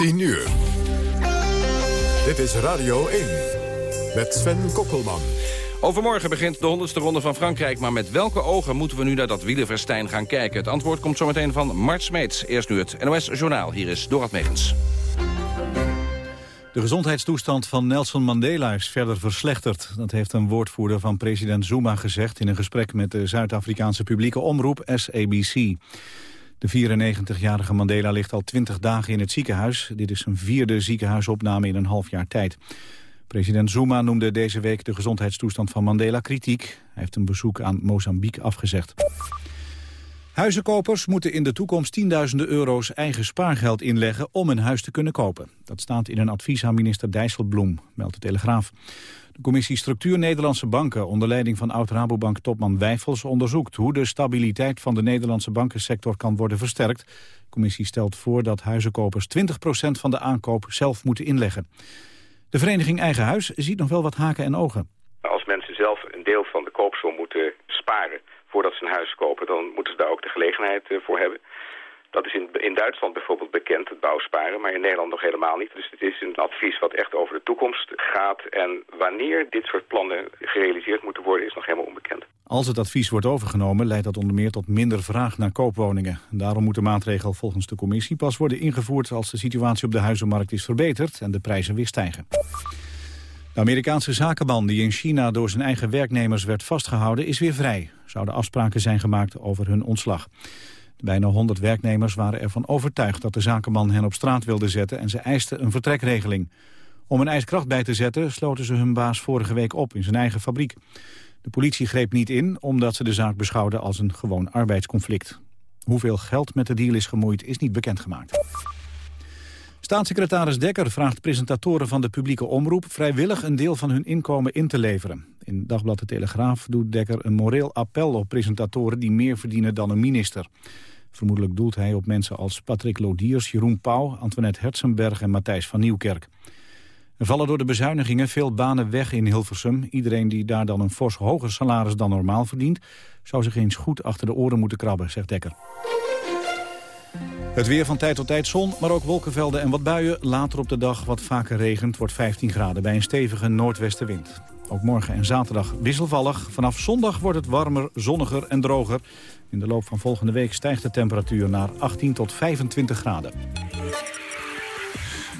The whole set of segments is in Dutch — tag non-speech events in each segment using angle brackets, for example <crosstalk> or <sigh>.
10 uur. Dit is Radio 1 met Sven Kokkelman. Overmorgen begint de 100ste ronde van Frankrijk... maar met welke ogen moeten we nu naar dat wielenverstijn gaan kijken? Het antwoord komt zometeen van Mart Smeets. Eerst nu het NOS Journaal. Hier is Dorad Megens. De gezondheidstoestand van Nelson Mandela is verder verslechterd. Dat heeft een woordvoerder van president Zuma gezegd... in een gesprek met de Zuid-Afrikaanse publieke omroep SABC. De 94-jarige Mandela ligt al 20 dagen in het ziekenhuis. Dit is zijn vierde ziekenhuisopname in een half jaar tijd. President Zuma noemde deze week de gezondheidstoestand van Mandela kritiek. Hij heeft een bezoek aan Mozambique afgezegd. Huizenkopers moeten in de toekomst tienduizenden euro's eigen spaargeld inleggen om een huis te kunnen kopen. Dat staat in een advies aan minister Dijsselbloem, meldt de Telegraaf. De commissie Structuur Nederlandse Banken onder leiding van oud-Rabobank-topman Wijfels onderzoekt hoe de stabiliteit van de Nederlandse bankensector kan worden versterkt. De commissie stelt voor dat huizenkopers 20% van de aankoop zelf moeten inleggen. De vereniging Eigen Huis ziet nog wel wat haken en ogen. Als mensen zelf een deel van de koopsom moeten sparen voordat ze een huis kopen, dan moeten ze daar ook de gelegenheid eh, voor hebben. Dat is in, in Duitsland bijvoorbeeld bekend, het bouwsparen, maar in Nederland nog helemaal niet. Dus het is een advies wat echt over de toekomst gaat. En wanneer dit soort plannen gerealiseerd moeten worden, is nog helemaal onbekend. Als het advies wordt overgenomen, leidt dat onder meer tot minder vraag naar koopwoningen. Daarom moet de maatregel volgens de commissie pas worden ingevoerd als de situatie op de huizenmarkt is verbeterd en de prijzen weer stijgen. De Amerikaanse zakenman die in China door zijn eigen werknemers werd vastgehouden is weer vrij. Zouden afspraken zijn gemaakt over hun ontslag. De bijna 100 werknemers waren ervan overtuigd dat de zakenman hen op straat wilde zetten en ze eisten een vertrekregeling. Om een ijskracht bij te zetten sloten ze hun baas vorige week op in zijn eigen fabriek. De politie greep niet in omdat ze de zaak beschouwden als een gewoon arbeidsconflict. Hoeveel geld met de deal is gemoeid is niet bekendgemaakt. Staatssecretaris Dekker vraagt presentatoren van de publieke omroep vrijwillig een deel van hun inkomen in te leveren. In Dagblad de Telegraaf doet Dekker een moreel appel op presentatoren die meer verdienen dan een minister. Vermoedelijk doelt hij op mensen als Patrick Lodiers, Jeroen Pauw, Antoinette Herzenberg en Matthijs van Nieuwkerk. Er vallen door de bezuinigingen veel banen weg in Hilversum. Iedereen die daar dan een fors hoger salaris dan normaal verdient... zou zich eens goed achter de oren moeten krabben, zegt Dekker. Het weer van tijd tot tijd zon, maar ook wolkenvelden en wat buien. Later op de dag wat vaker regent, wordt 15 graden bij een stevige noordwestenwind. Ook morgen en zaterdag wisselvallig. Vanaf zondag wordt het warmer, zonniger en droger. In de loop van volgende week stijgt de temperatuur naar 18 tot 25 graden.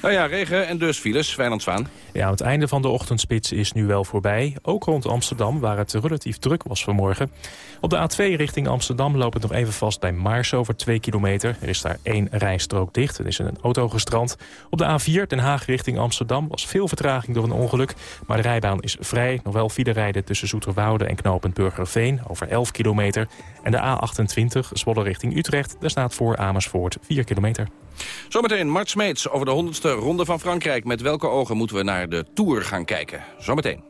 Nou ja, regen en dus files. Wijnand Zwaan. Ja, het einde van de ochtendspits is nu wel voorbij. Ook rond Amsterdam, waar het relatief druk was vanmorgen. Op de A2 richting Amsterdam loopt het nog even vast bij Maars over 2 kilometer. Er is daar één rijstrook dicht. Er is een auto gestrand. Op de A4 Den Haag richting Amsterdam was veel vertraging door een ongeluk. Maar de rijbaan is vrij. Nog wel file rijden tussen Zoeterwoude en knooppunt Burgerveen over 11 kilometer. En de A28 Zwolle richting Utrecht. Daar staat voor Amersfoort 4 kilometer. Zometeen Mart Smeets over de 100ste ronde van Frankrijk. Met welke ogen moeten we naar de Tour gaan kijken? Zometeen.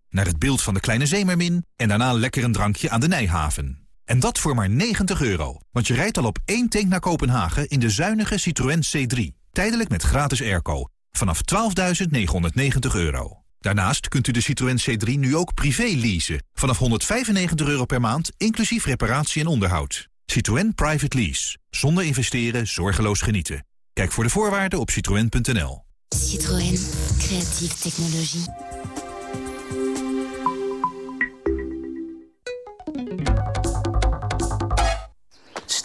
Naar het beeld van de kleine zeemermin... en daarna lekker een drankje aan de Nijhaven. En dat voor maar 90 euro. Want je rijdt al op één tank naar Kopenhagen... in de zuinige Citroën C3. Tijdelijk met gratis airco. Vanaf 12.990 euro. Daarnaast kunt u de Citroën C3 nu ook privé leasen. Vanaf 195 euro per maand, inclusief reparatie en onderhoud. Citroën Private Lease. Zonder investeren, zorgeloos genieten. Kijk voor de voorwaarden op citroën.nl. Citroën. Creatieve technologie.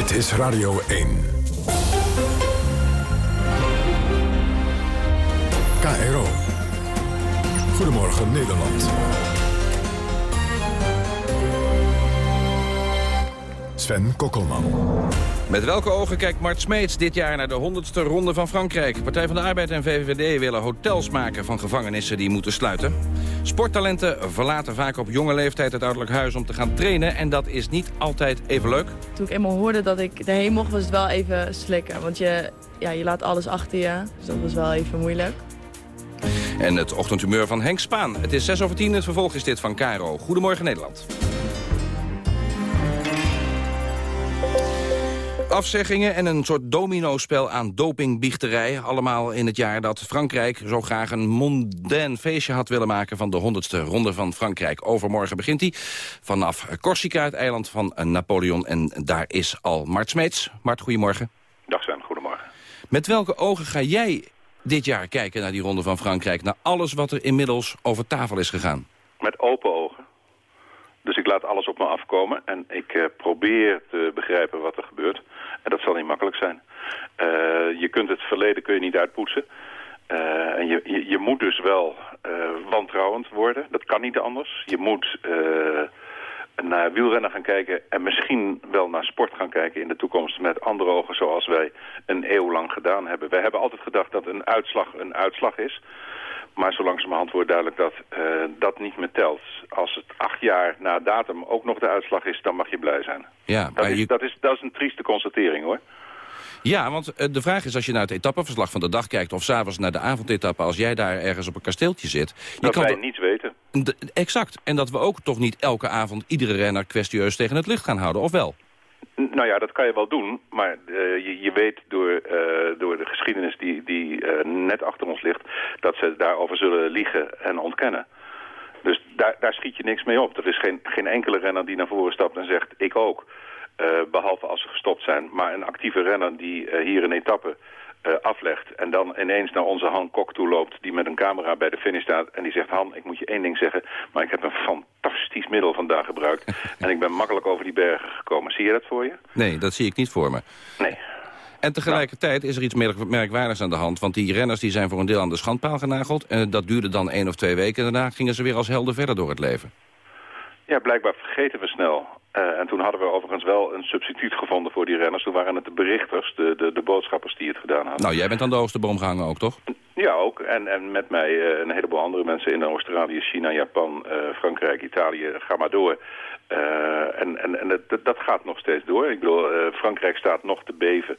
Dit is Radio 1. KRO. Goedemorgen Nederland. Sven Kokkelman. Met welke ogen kijkt Mart Smeets dit jaar naar de 100ste ronde van Frankrijk? Partij van de Arbeid en VVD willen hotels maken van gevangenissen die moeten sluiten. Sporttalenten verlaten vaak op jonge leeftijd het ouderlijk huis om te gaan trainen. En dat is niet altijd even leuk. Toen ik eenmaal hoorde dat ik erheen mocht, was het wel even slikken. Want je, ja, je laat alles achter je, dus dat was wel even moeilijk. En het ochtendhumeur van Henk Spaan. Het is 6 over 10, het vervolg is dit van Caro. Goedemorgen Nederland. Afzeggingen en een soort domino-spel aan dopingbiechterij. Allemaal in het jaar dat Frankrijk zo graag een mondain feestje had willen maken... van de 100ste ronde van Frankrijk. Overmorgen begint hij vanaf Corsica, het eiland van Napoleon. En daar is al Mart Smeets. Mart, goedemorgen. Dag Sven, goedemorgen. Met welke ogen ga jij dit jaar kijken naar die ronde van Frankrijk... naar alles wat er inmiddels over tafel is gegaan? Met open ogen. Dus ik laat alles op me afkomen en ik uh, probeer te begrijpen wat er gebeurt. En dat zal niet makkelijk zijn. Uh, je kunt het verleden kun je niet uitpoetsen. Uh, en je, je, je, moet dus wel wantrouwend worden. Dat kan niet anders. Je moet naar wielrennen gaan kijken en misschien wel naar sport gaan kijken in de toekomst met andere ogen zoals wij een eeuw lang gedaan hebben. Wij hebben altijd gedacht dat een uitslag een uitslag is. Maar zo langzamerhand wordt duidelijk dat uh, dat niet meer telt. Als het acht jaar na datum ook nog de uitslag is, dan mag je blij zijn. Ja, dat, is, dat, is, dat is een trieste constatering hoor. Ja, want uh, de vraag is als je naar het etappeverslag van de dag kijkt... of s'avonds naar de avondetappe, als jij daar ergens op een kasteeltje zit... Je dat kan wij niets weten. Exact. En dat we ook toch niet elke avond iedere renner kwestieus tegen het licht gaan houden, of wel? Nou ja, dat kan je wel doen, maar uh, je, je, weet door, uh, door de geschiedenis die, die uh, net achter ons ligt... dat ze daarover zullen liegen en ontkennen. Dus daar, daar schiet je niks mee op. Er is geen, geen enkele renner die naar voren stapt en zegt, ik ook. behalve als ze gestopt zijn. Maar een actieve renner die hier een etappe uh, aflegt en dan ineens naar onze Han Kok toe loopt... die met een camera bij de finish staat en die zegt... Han, ik moet je één ding zeggen, maar ik heb een fantastisch middel vandaag gebruikt... <laughs> en ik ben makkelijk over die bergen gekomen. Zie je dat voor je? Nee, dat zie ik niet voor me. Nee. En tegelijkertijd is er iets merkwaardigs aan de hand. Want die renners die zijn voor een deel aan de schandpaal genageld. En dat duurde dan één of twee weken. En daarna gingen ze weer als helden verder door het leven. Ja, blijkbaar vergeten we snel. Uh, en toen hadden we overigens wel een substituut gevonden voor die renners. Toen waren het de berichters, de, de, de boodschappers die het gedaan hadden. Nou, jij bent aan de hoogste boom gehangen ook, toch? Ja, ook. En, en met mij uh, een heleboel andere mensen in Australië, China, Japan, uh, Frankrijk, Italië. Ga maar door. en en, en dat, dat gaat nog steeds door. Ik bedoel, Frankrijk staat nog te beven.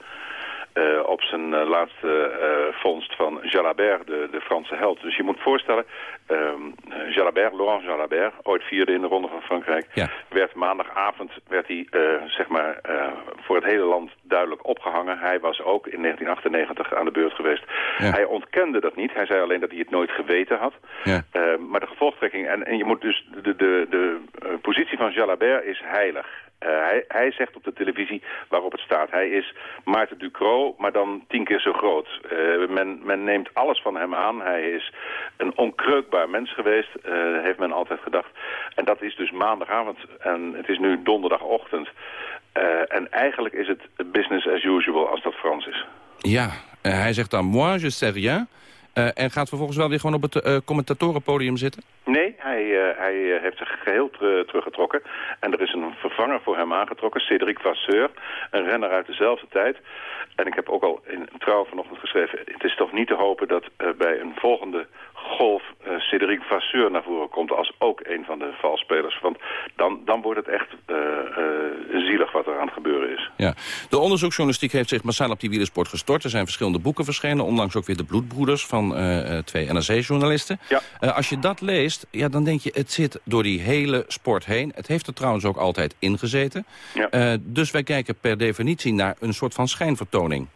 Uh, op zijn uh, laatste uh, vondst van Jalabert, de, de Franse held. Dus je moet voorstellen, um, Jalabert, Laurent Jalabert, ooit vierde in de Ronde van Frankrijk, ja. werd maandagavond werd hij, zeg maar, voor het hele land duidelijk opgehangen. Hij was ook in 1998 aan de beurt geweest. Ja. Hij ontkende dat niet. Hij zei alleen dat hij het nooit geweten had. Ja. maar de gevolgtrekking, en, en je moet dus, de, de, de positie van Jalabert is heilig. Uh, hij, hij, zegt op de televisie waarop het staat. Hij is Maarten Ducrot, maar dan tien keer zo groot. Uh, men, men, neemt alles van hem aan. Hij is een onkreukbaar mens geweest, uh, heeft men altijd gedacht. En dat is dus maandagavond en het is nu donderdagochtend. en eigenlijk is het business as usual als dat Frans is. Ja, hij zegt dan moi je sais rien... En gaat vervolgens wel weer gewoon op het uh, commentatorenpodium zitten? Nee, hij, uh, hij heeft zich geheel ter teruggetrokken. En er is een vervanger voor hem aangetrokken, Cédric Vasseur. Een renner uit dezelfde tijd. En ik heb ook al in Trouw vanochtend geschreven... het is toch niet te hopen dat bij een volgende golf Cédric Vasseur naar voren komt als ook een van de valspelers. Want dan, dan wordt het echt zielig wat er aan het gebeuren is. Ja. De onderzoeksjournalistiek heeft zich massaal op die wielersport gestort. Er zijn verschillende boeken verschenen, onlangs ook weer de bloedbroeders van twee NRC-journalisten. Ja. als je dat leest, ja, dan denk je het zit door die hele sport heen. Het heeft er trouwens ook altijd ingezeten. Ja. dus wij kijken per definitie naar een soort van schijnvertoning.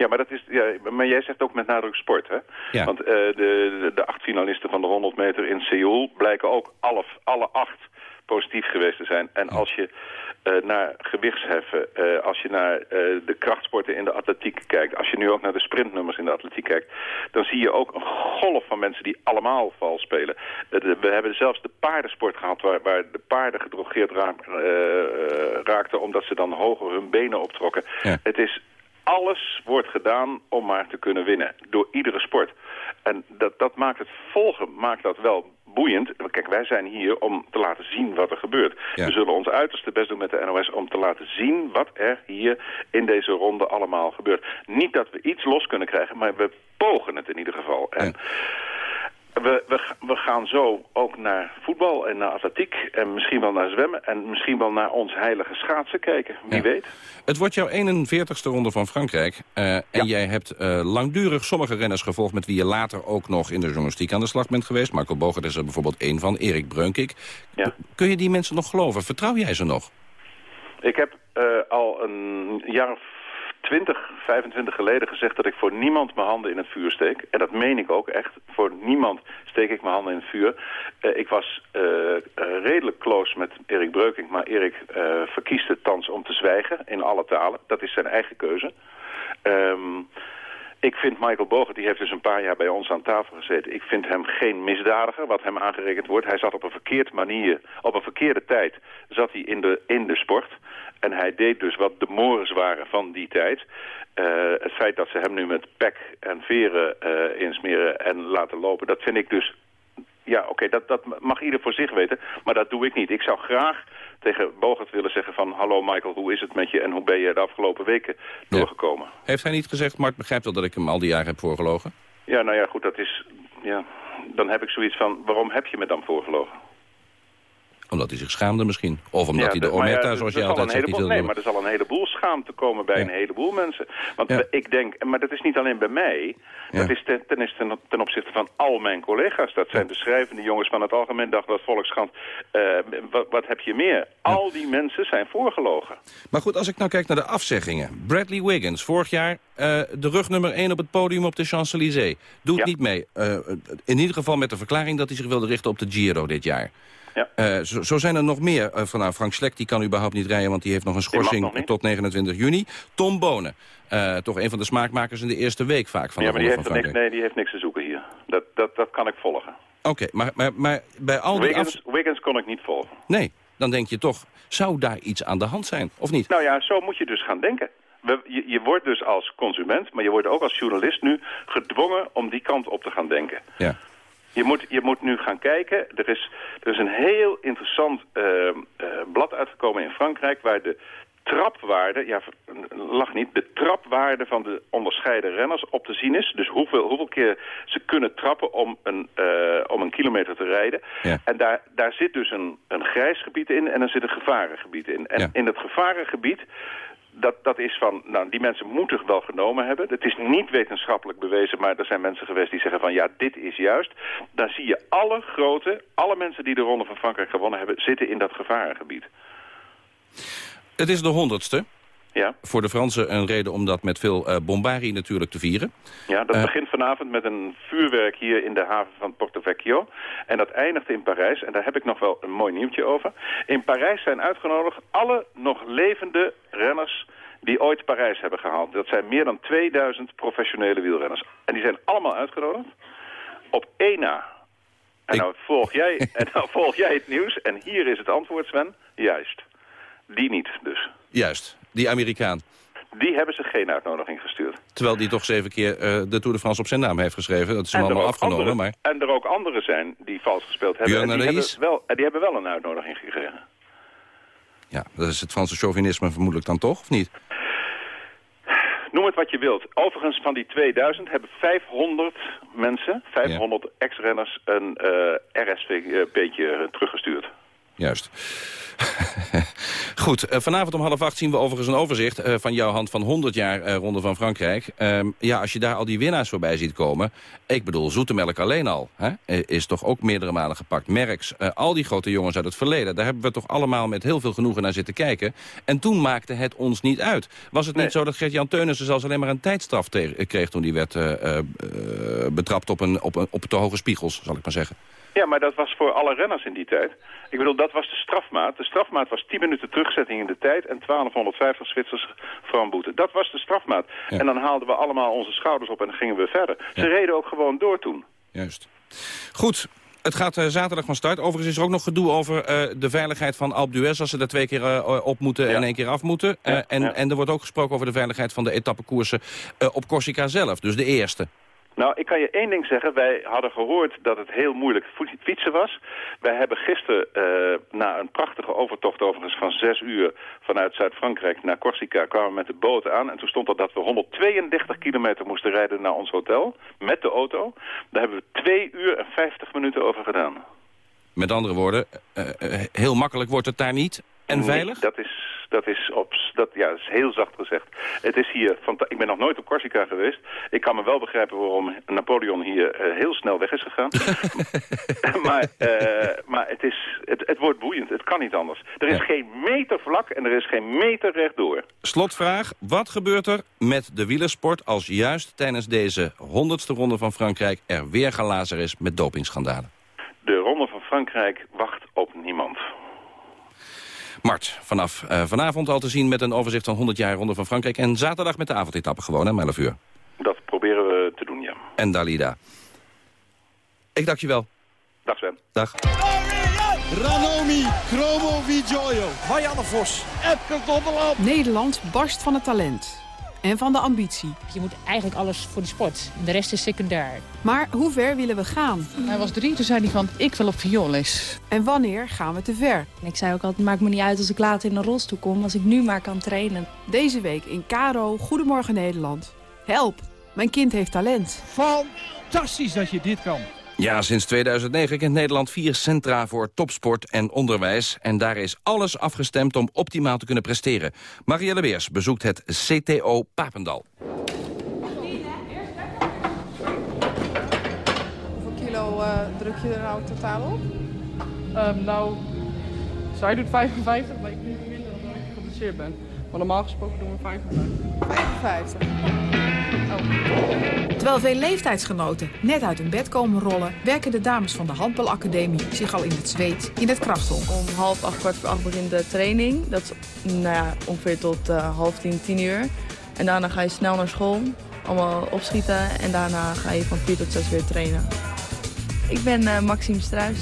Ja, maar, dat is, ja, maar jij zegt ook met nadruk sport, hè? Ja. Want uh, de, de, de, acht finalisten van de 100 meter in Seoul blijken ook alle, alle acht positief geweest te zijn. En als je naar gewichtsheffen, uh, als je naar de krachtsporten in de atletiek kijkt... als je nu ook naar de sprintnummers in de atletiek kijkt... dan zie je ook een golf van mensen die allemaal vals spelen. we hebben zelfs de paardensport gehad... waar, waar de paarden gedrogeerd raak, raakten omdat ze dan hoger hun benen optrokken. Ja. Het is alles wordt gedaan om maar te kunnen winnen. Door iedere sport. En dat, dat maakt het volgen maakt dat wel boeiend. Kijk, wij zijn hier om te laten zien wat er gebeurt. Ja. We zullen ons uiterste best doen met de NOS om te laten zien wat er hier in deze ronde allemaal gebeurt. Niet dat we iets los kunnen krijgen, maar we pogen het in ieder geval. En we, we, we gaan zo ook naar voetbal en naar atletiek en misschien wel naar zwemmen en misschien wel naar ons heilige schaatsen kijken. Wie Ja. weet. Het wordt jouw 41ste ronde van Frankrijk. eh, en jij hebt eh, langdurig sommige renners gevolgd... met wie je later ook nog in de journalistiek aan de slag bent geweest. Michael Bogert is er bijvoorbeeld één van, Erik Breukink. Ja. Kun je die mensen nog geloven? Vertrouw jij ze nog? Ik heb eh, al een jaar of 20, 25 geleden gezegd dat ik voor niemand mijn handen in het vuur steek. En dat meen ik ook echt. Voor niemand steek ik mijn handen in het vuur. Eh, ik was eh, eh, redelijk close met Erik Breukink, maar Erik eh, verkiest het thans om te zwijgen in alle talen. Dat is zijn eigen keuze. Ehm, ik vind Michael Bogert, die heeft dus een paar jaar bij ons aan tafel gezeten. Ik vind hem geen misdadiger, wat hem aangerekend wordt. Hij zat op een verkeerde manier, op een verkeerde tijd, zat hij in de, in de sport. En hij deed dus wat de mores waren van die tijd. Eh, het feit dat ze hem nu met pek en veren eh, insmeren en laten lopen, dat vind ik dus... Ja, oké, dat, dat mag ieder voor zich weten, maar dat doe ik niet. Ik zou graag tegen Bogert willen zeggen van... hallo Michael, hoe is het met je en hoe ben je de afgelopen weken doorgekomen? Heeft hij niet gezegd, Mark begrijpt wel dat ik hem al die jaren heb voorgelogen? Ja, nou ja, goed, dat is... Ja, dan heb ik zoiets van, waarom heb je me dan voorgelogen? Omdat hij zich schaamde misschien. Of omdat Ja, hij de ja, omerta, er- zoals je zal altijd zegt, niet wilde Nee, maar er zal een heleboel schaamte komen bij een heleboel mensen. Want ik denk, maar dat is niet alleen bij mij. Dat is ten, ten, ten, ten opzichte van al mijn collega's. Dat zijn de schrijvende jongens van het Algemeen Dagblad Volkskrant. Wat, wat heb je meer? Al die mensen zijn voorgelogen. Maar goed, als ik nou kijk naar de afzeggingen. Bradley Wiggins, vorig jaar eh, de rug nummer 1 op het podium op de Champs-Élysées. Doet niet mee. Eh, in ieder geval met de verklaring dat hij zich wilde richten op de Giro dit jaar. Ja. Eh, zo, zo zijn er nog meer. Eh, van, nou, Frank Slek die kan überhaupt niet rijden, want die heeft nog een schorsing nog tot 29 juni. Tom Bonen, eh, toch een van de smaakmakers in de eerste week vaak van ja, de maar die heeft, van niks, nee, die heeft niks te zoeken hier. Dat, dat, dat kan ik volgen. Oké, maar, maar, maar bij al die Wiggins, af... Wiggins kon ik niet volgen. Nee, dan denk je toch, zou daar iets aan de hand zijn, of niet? Nou ja, zo moet je dus gaan denken. We, je, je wordt dus als consument, maar je wordt ook als journalist nu gedwongen om die kant op te gaan denken. Ja. Je moet, je moet nu gaan kijken. Er is, er is een heel interessant eh, eh, blad uitgekomen in Frankrijk... waar de trapwaarde, ja, lach niet... de trapwaarde van de onderscheiden renners op te zien is. Dus hoeveel, hoeveel keer ze kunnen trappen om een, eh, om een kilometer te rijden. Ja. En daar, daar zit dus een, een grijs gebied in en er zit een gevarengebied in. En Ja. in dat gevarengebied dat, dat is van, nou, die mensen moeten wel genomen hebben. Het is niet wetenschappelijk bewezen, maar er zijn mensen geweest die zeggen van, ja, dit is juist. Dan zie je alle grote, alle mensen die de Ronde van Frankrijk gewonnen hebben, zitten in dat gevarengebied. Het is de honderdste. Ja, Voor de Fransen een reden om dat met veel eh bombari natuurlijk te vieren. ja dat Eh. begint vanavond met een vuurwerk hier in de haven van Porto Vecchio. En dat eindigt in Parijs. En daar heb ik nog wel een mooi nieuwtje over. In Parijs zijn uitgenodigd alle nog levende renners die ooit Parijs hebben gehaald. Dat zijn meer dan 2000 professionele wielrenners. En die zijn allemaal uitgenodigd op één na. En nou volg, jij, <laughs> en nou volg jij het nieuws. En hier is het antwoord, Sven. Juist. Die niet dus. Juist, die Amerikaan. Die hebben ze geen uitnodiging gestuurd. Terwijl die toch zeven keer eh, de Tour de France op zijn naam heeft geschreven. Dat is hem allemaal afgenomen, andere- maar... En er ook anderen zijn die vals gespeeld hebben. Björn En die, hebben wel, en die hebben wel een uitnodiging gekregen. Ja, dat is het Franse chauvinisme vermoedelijk dan toch, of niet? Noem het wat je wilt. Overigens van die 2000 hebben 500 mensen, 500 ex-renners, een uh, RSVP'tje teruggestuurd. Juist. <laughs> Goed, eh, vanavond om half acht zien we overigens een overzicht eh, van jouw hand van 100 jaar uh, Ronde van Frankrijk. Ehm, ja, als je daar al die winnaars voorbij ziet komen, ik bedoel, Zoetemelk alleen al, hè, is toch ook meerdere malen gepakt. Merks, al die grote jongens uit het verleden, daar hebben we toch allemaal met heel veel genoegen naar zitten kijken. En toen maakte het ons niet uit. Was het niet zo dat Gert-Jan Teunissen zelfs alleen maar een tijdstraf kreeg toen hij werd betrapt op, een, op, een, op te hoge spiegels, zal ik maar zeggen? Ja, maar dat was voor alle renners in die tijd. Ik bedoel, dat was de strafmaat. De strafmaat was 10 minuten terugzetting in de tijd en 1250 Zwitsers boete. Dat was de strafmaat. En dan haalden we allemaal onze schouders op en dan gingen we verder. Ze reden ook gewoon door toen. Juist. Goed, het gaat uh, zaterdag van start. Overigens is er ook nog gedoe over uh, de veiligheid van Alpe d'Huez... als ze er twee keer uh, op moeten en één keer af moeten. En, en er wordt ook gesproken over de veiligheid van de etappekoersen op Corsica zelf. Dus de eerste. Nou, ik kan je één ding zeggen. Wij hadden gehoord dat het heel moeilijk fietsen was. Wij hebben gisteren, uh, na een prachtige overtocht overigens van zes uur... vanuit Zuid-Frankrijk naar Corsica, kwamen met de boot aan. En toen stond er dat we 132 kilometer moesten rijden naar ons hotel. Met de auto. Daar hebben we twee uur en 50 minuten over gedaan. Met andere woorden, uh, uh, heel makkelijk wordt het daar niet. En veilig? dat is dat is, op, dat, ja, is heel zacht gezegd. Het is hier, ik ben nog nooit op Corsica geweest. Ik kan me wel begrijpen waarom Napoleon hier uh, heel snel weg is gegaan. <laughs> maar uh, maar het, is, het, het wordt boeiend, het kan niet anders. Er is ja. geen meter vlak en er is geen meter rechtdoor. Slotvraag, wat gebeurt er met de wielersport... als juist tijdens deze honderdste ronde van Frankrijk... er weer galazer is met dopingschandalen? De ronde van Frankrijk wacht op niemand. Mart, vanaf uh, vanavond al te zien met een overzicht van 100 jaar Ronde van Frankrijk. En zaterdag met de avondetappe gewoon, hè, 11 uur. Dat proberen we te doen, ja. En Dalida. Ik dank je wel. Dag Sven. Dag. Ranomi, Chromo Vigioio, Marianne Vos, Epke. Nederland barst van het talent en van de ambitie. Je moet eigenlijk alles voor de sport. De rest is secundair. Maar hoe ver willen we gaan? Hij was drie, toen zei hij van, ik wil op vioolles. En wanneer gaan we te ver? En ik zei ook altijd, maakt me niet uit als ik later in een rolstoel kom... als ik nu maar kan trainen. Deze week in Caro, Goedemorgen Nederland. Help, mijn kind heeft talent. Fantastisch dat je dit kan. Ja, sinds 2009 kent Nederland vier centra voor topsport en onderwijs. En daar is alles afgestemd om optimaal te kunnen presteren. Marielle Beers bezoekt het CTO Papendal. Hoeveel kilo uh, druk je er nou totaal op? Um, nou, zij doet 55, maar ik doe minder omdat ik geblesseerd ben. Maar normaal gesproken doen we 55. 55. Terwijl veel leeftijdsgenoten net uit hun bed komen rollen... werken de dames van de handbalacademie zich al in het zweet in het krachthonk. Om half acht, kwart voor acht begint de training. Dat is nou ja, ongeveer tot uh, half tien, tien uur. En daarna ga je snel naar school, allemaal opschieten. En daarna ga je van vier tot zes weer trainen. Ik ben uh, Maxime Struis.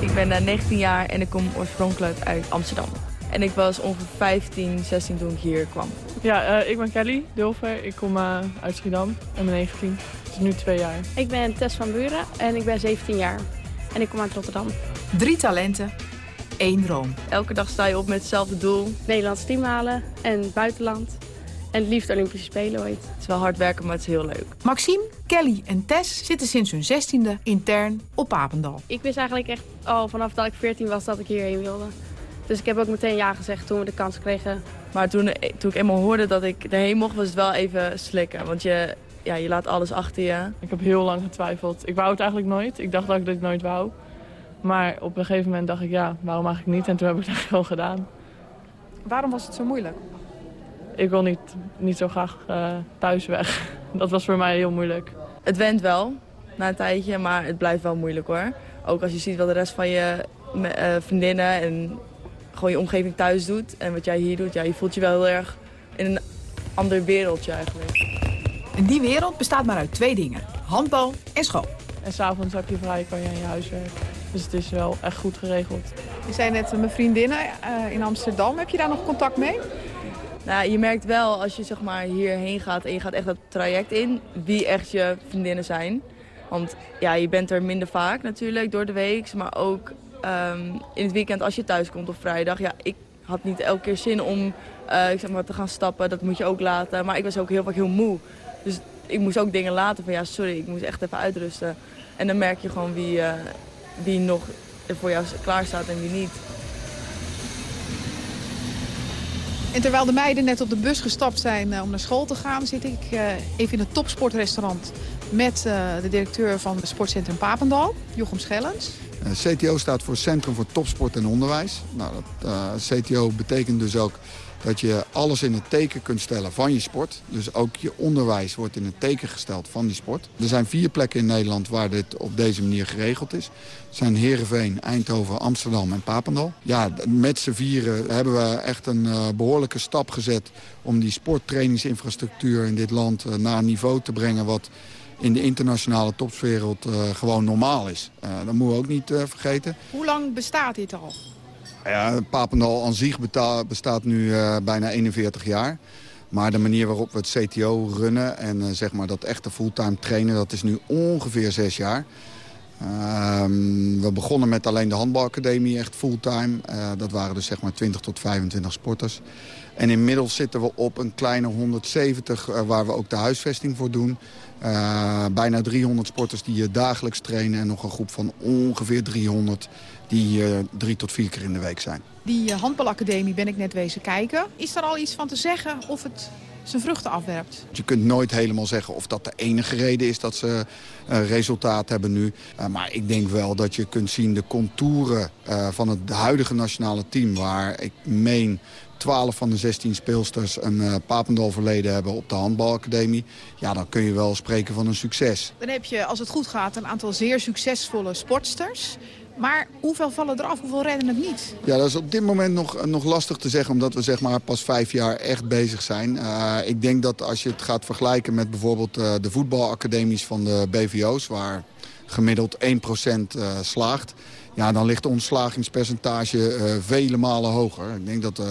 Ik ben uh, 19 jaar en ik kom oorspronkelijk uit Amsterdam. En ik was ongeveer 15, 16 toen ik hier kwam. Ja, uh, ik ben Kelly Dulfer. Ik kom uh, uit Schiedam en ben 19. Het is nu twee jaar. Ik ben Tess van Buren en ik ben 17 jaar. En ik kom uit Rotterdam. Drie talenten, één droom. Elke dag sta je op met hetzelfde doel. Nederlands team halen en buitenland. En het liefst Olympische Spelen ooit. Het is wel hard werken, maar het is heel leuk. Maxime, Kelly en Tess zitten sinds hun zestiende intern op Apendal. Ik wist eigenlijk echt al vanaf dat ik 14 was dat ik hierheen wilde. Dus ik heb ook meteen ja gezegd toen we de kans kregen. Maar toen, toen ik eenmaal hoorde dat ik erheen mocht, was het wel even slikken. Want je, ja, je laat alles achter je. Ik heb heel lang getwijfeld. Ik wou het eigenlijk nooit. Ik dacht dat ik dit nooit wou. Maar op een gegeven moment dacht ik, ja, waarom eigenlijk niet? En toen heb ik het gewoon <laughs> gedaan. Waarom was het zo moeilijk? Ik wil niet, niet zo graag uh, thuis weg. <laughs> Dat was voor mij heel moeilijk. Het went wel, na een tijdje, maar het blijft wel moeilijk hoor. Ook als je ziet wat de rest van je uh, vriendinnen en gewoon je omgeving thuis doet. En wat jij hier doet, ja, je voelt je wel heel erg in een ander wereldje eigenlijk. En die wereld bestaat maar uit twee dingen. Handbal en school. En s'avonds heb je vrij, kan je aan je huiswerk. Dus het is wel echt goed geregeld. Je zei net mijn vriendinnen uh, in Amsterdam. Heb je daar nog contact mee? Nou, je merkt wel als je zeg maar, hierheen gaat en je gaat echt dat traject in... wie echt je vriendinnen zijn. Want ja, je bent er minder vaak natuurlijk door de week. Maar ook um, in het weekend als je thuis komt op vrijdag. Ja, ik had niet elke keer zin om eh, ik zeg maar, te gaan stappen, dat moet je ook laten. Maar ik was ook heel vaak heel moe. Dus ik moest ook dingen laten van ja, sorry, ik moest echt even uitrusten. En dan merk je gewoon wie, uh, wie nog voor jou klaar staat en wie niet. En terwijl de meiden net op de bus gestapt zijn uh, om naar school te gaan... zit ik even in het topsportrestaurant met de directeur van sportcentrum Papendal, Jochem Schellens. CTO staat voor Centrum voor Topsport en Onderwijs. Nou, dat, CTO betekent dus ook dat je alles in het teken kunt stellen van je sport. Dus ook je onderwijs wordt in het teken gesteld van die sport. Er zijn vier plekken in Nederland waar dit op deze manier geregeld is. Het zijn Heerenveen, Eindhoven, Amsterdam en Papendal. Ja, met z'n vieren hebben we echt een behoorlijke stap gezet... om die sporttrainingsinfrastructuur in dit land naar een niveau te brengen... wat in de internationale topswereld uh, gewoon normaal is. dat moeten we ook niet vergeten. Hoe lang bestaat dit al? Ja, Papendal aan zich bestaat nu bijna 41 jaar. Maar de manier waarop we het CTO runnen en zeg maar dat echte fulltime trainen... dat is nu ongeveer zes jaar. Uh, we begonnen met alleen de handbalacademie echt fulltime. Uh, dat waren dus zeg maar 20 tot 25 sporters. En inmiddels zitten we op een kleine 170 waar we ook de huisvesting voor doen. bijna 300 sporters die je dagelijks trainen... en nog een groep van ongeveer 300 die drie tot vier keer in de week zijn. Die handbalacademie ben ik net wezen kijken. Is er al iets van te zeggen of het zijn vruchten afwerpt? Je kunt nooit helemaal zeggen of dat de enige reden is dat ze uh, resultaat hebben nu. maar ik denk wel dat je kunt zien de contouren van het huidige nationale team... waar ik meen 12 van de 16 speelsters een uh, Papendal verleden hebben op de handbalacademie. Ja, dan kun je wel spreken van een succes. Dan heb je, als het goed gaat, een aantal zeer succesvolle sportsters. Maar hoeveel vallen eraf? Hoeveel redden het niet? Ja, dat is op dit moment nog, nog lastig te zeggen... omdat we zeg maar, pas vijf jaar echt bezig zijn. Uh, ik denk dat als je het gaat vergelijken met bijvoorbeeld uh, de voetbalacademies van de BVO's... waar gemiddeld 1% uh, slaagt... Ja, dan ligt ons slagingspercentage vele malen hoger. Ik denk dat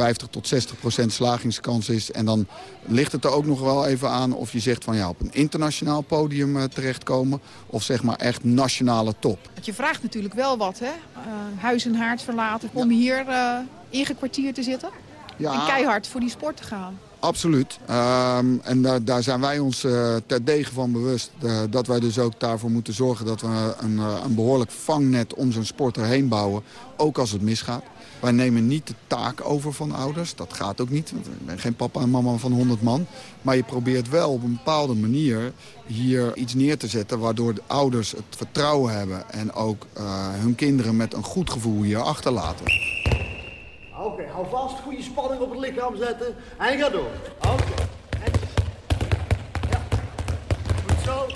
50 tot 60 procent slagingskans is. En dan ligt het er ook nog wel even aan of je zegt van ja, op een internationaal podium uh, terechtkomen. Of zeg maar echt nationale top. Want je vraagt natuurlijk wel wat hè. Uh, huis en haard verlaten om hier uh, ingekwartierd te zitten. Ja. En keihard voor die sport te gaan. Absoluut. Um, en daar, daar zijn wij ons uh, ter degen van bewust. Uh, dat wij dus ook daarvoor moeten zorgen dat we een, een behoorlijk vangnet om zo'n sporter heen bouwen. Ook als het misgaat. Wij nemen niet de taak over van ouders. Dat gaat ook niet. Want ik ben geen papa en mama van 100 man. Maar je probeert wel op een bepaalde manier hier iets neer te zetten... waardoor de ouders het vertrouwen hebben... en ook hun kinderen met een goed gevoel hier achterlaten. Oké, hou vast. Goede spanning op het lichaam zetten. En ga door. Oké. Goed zo.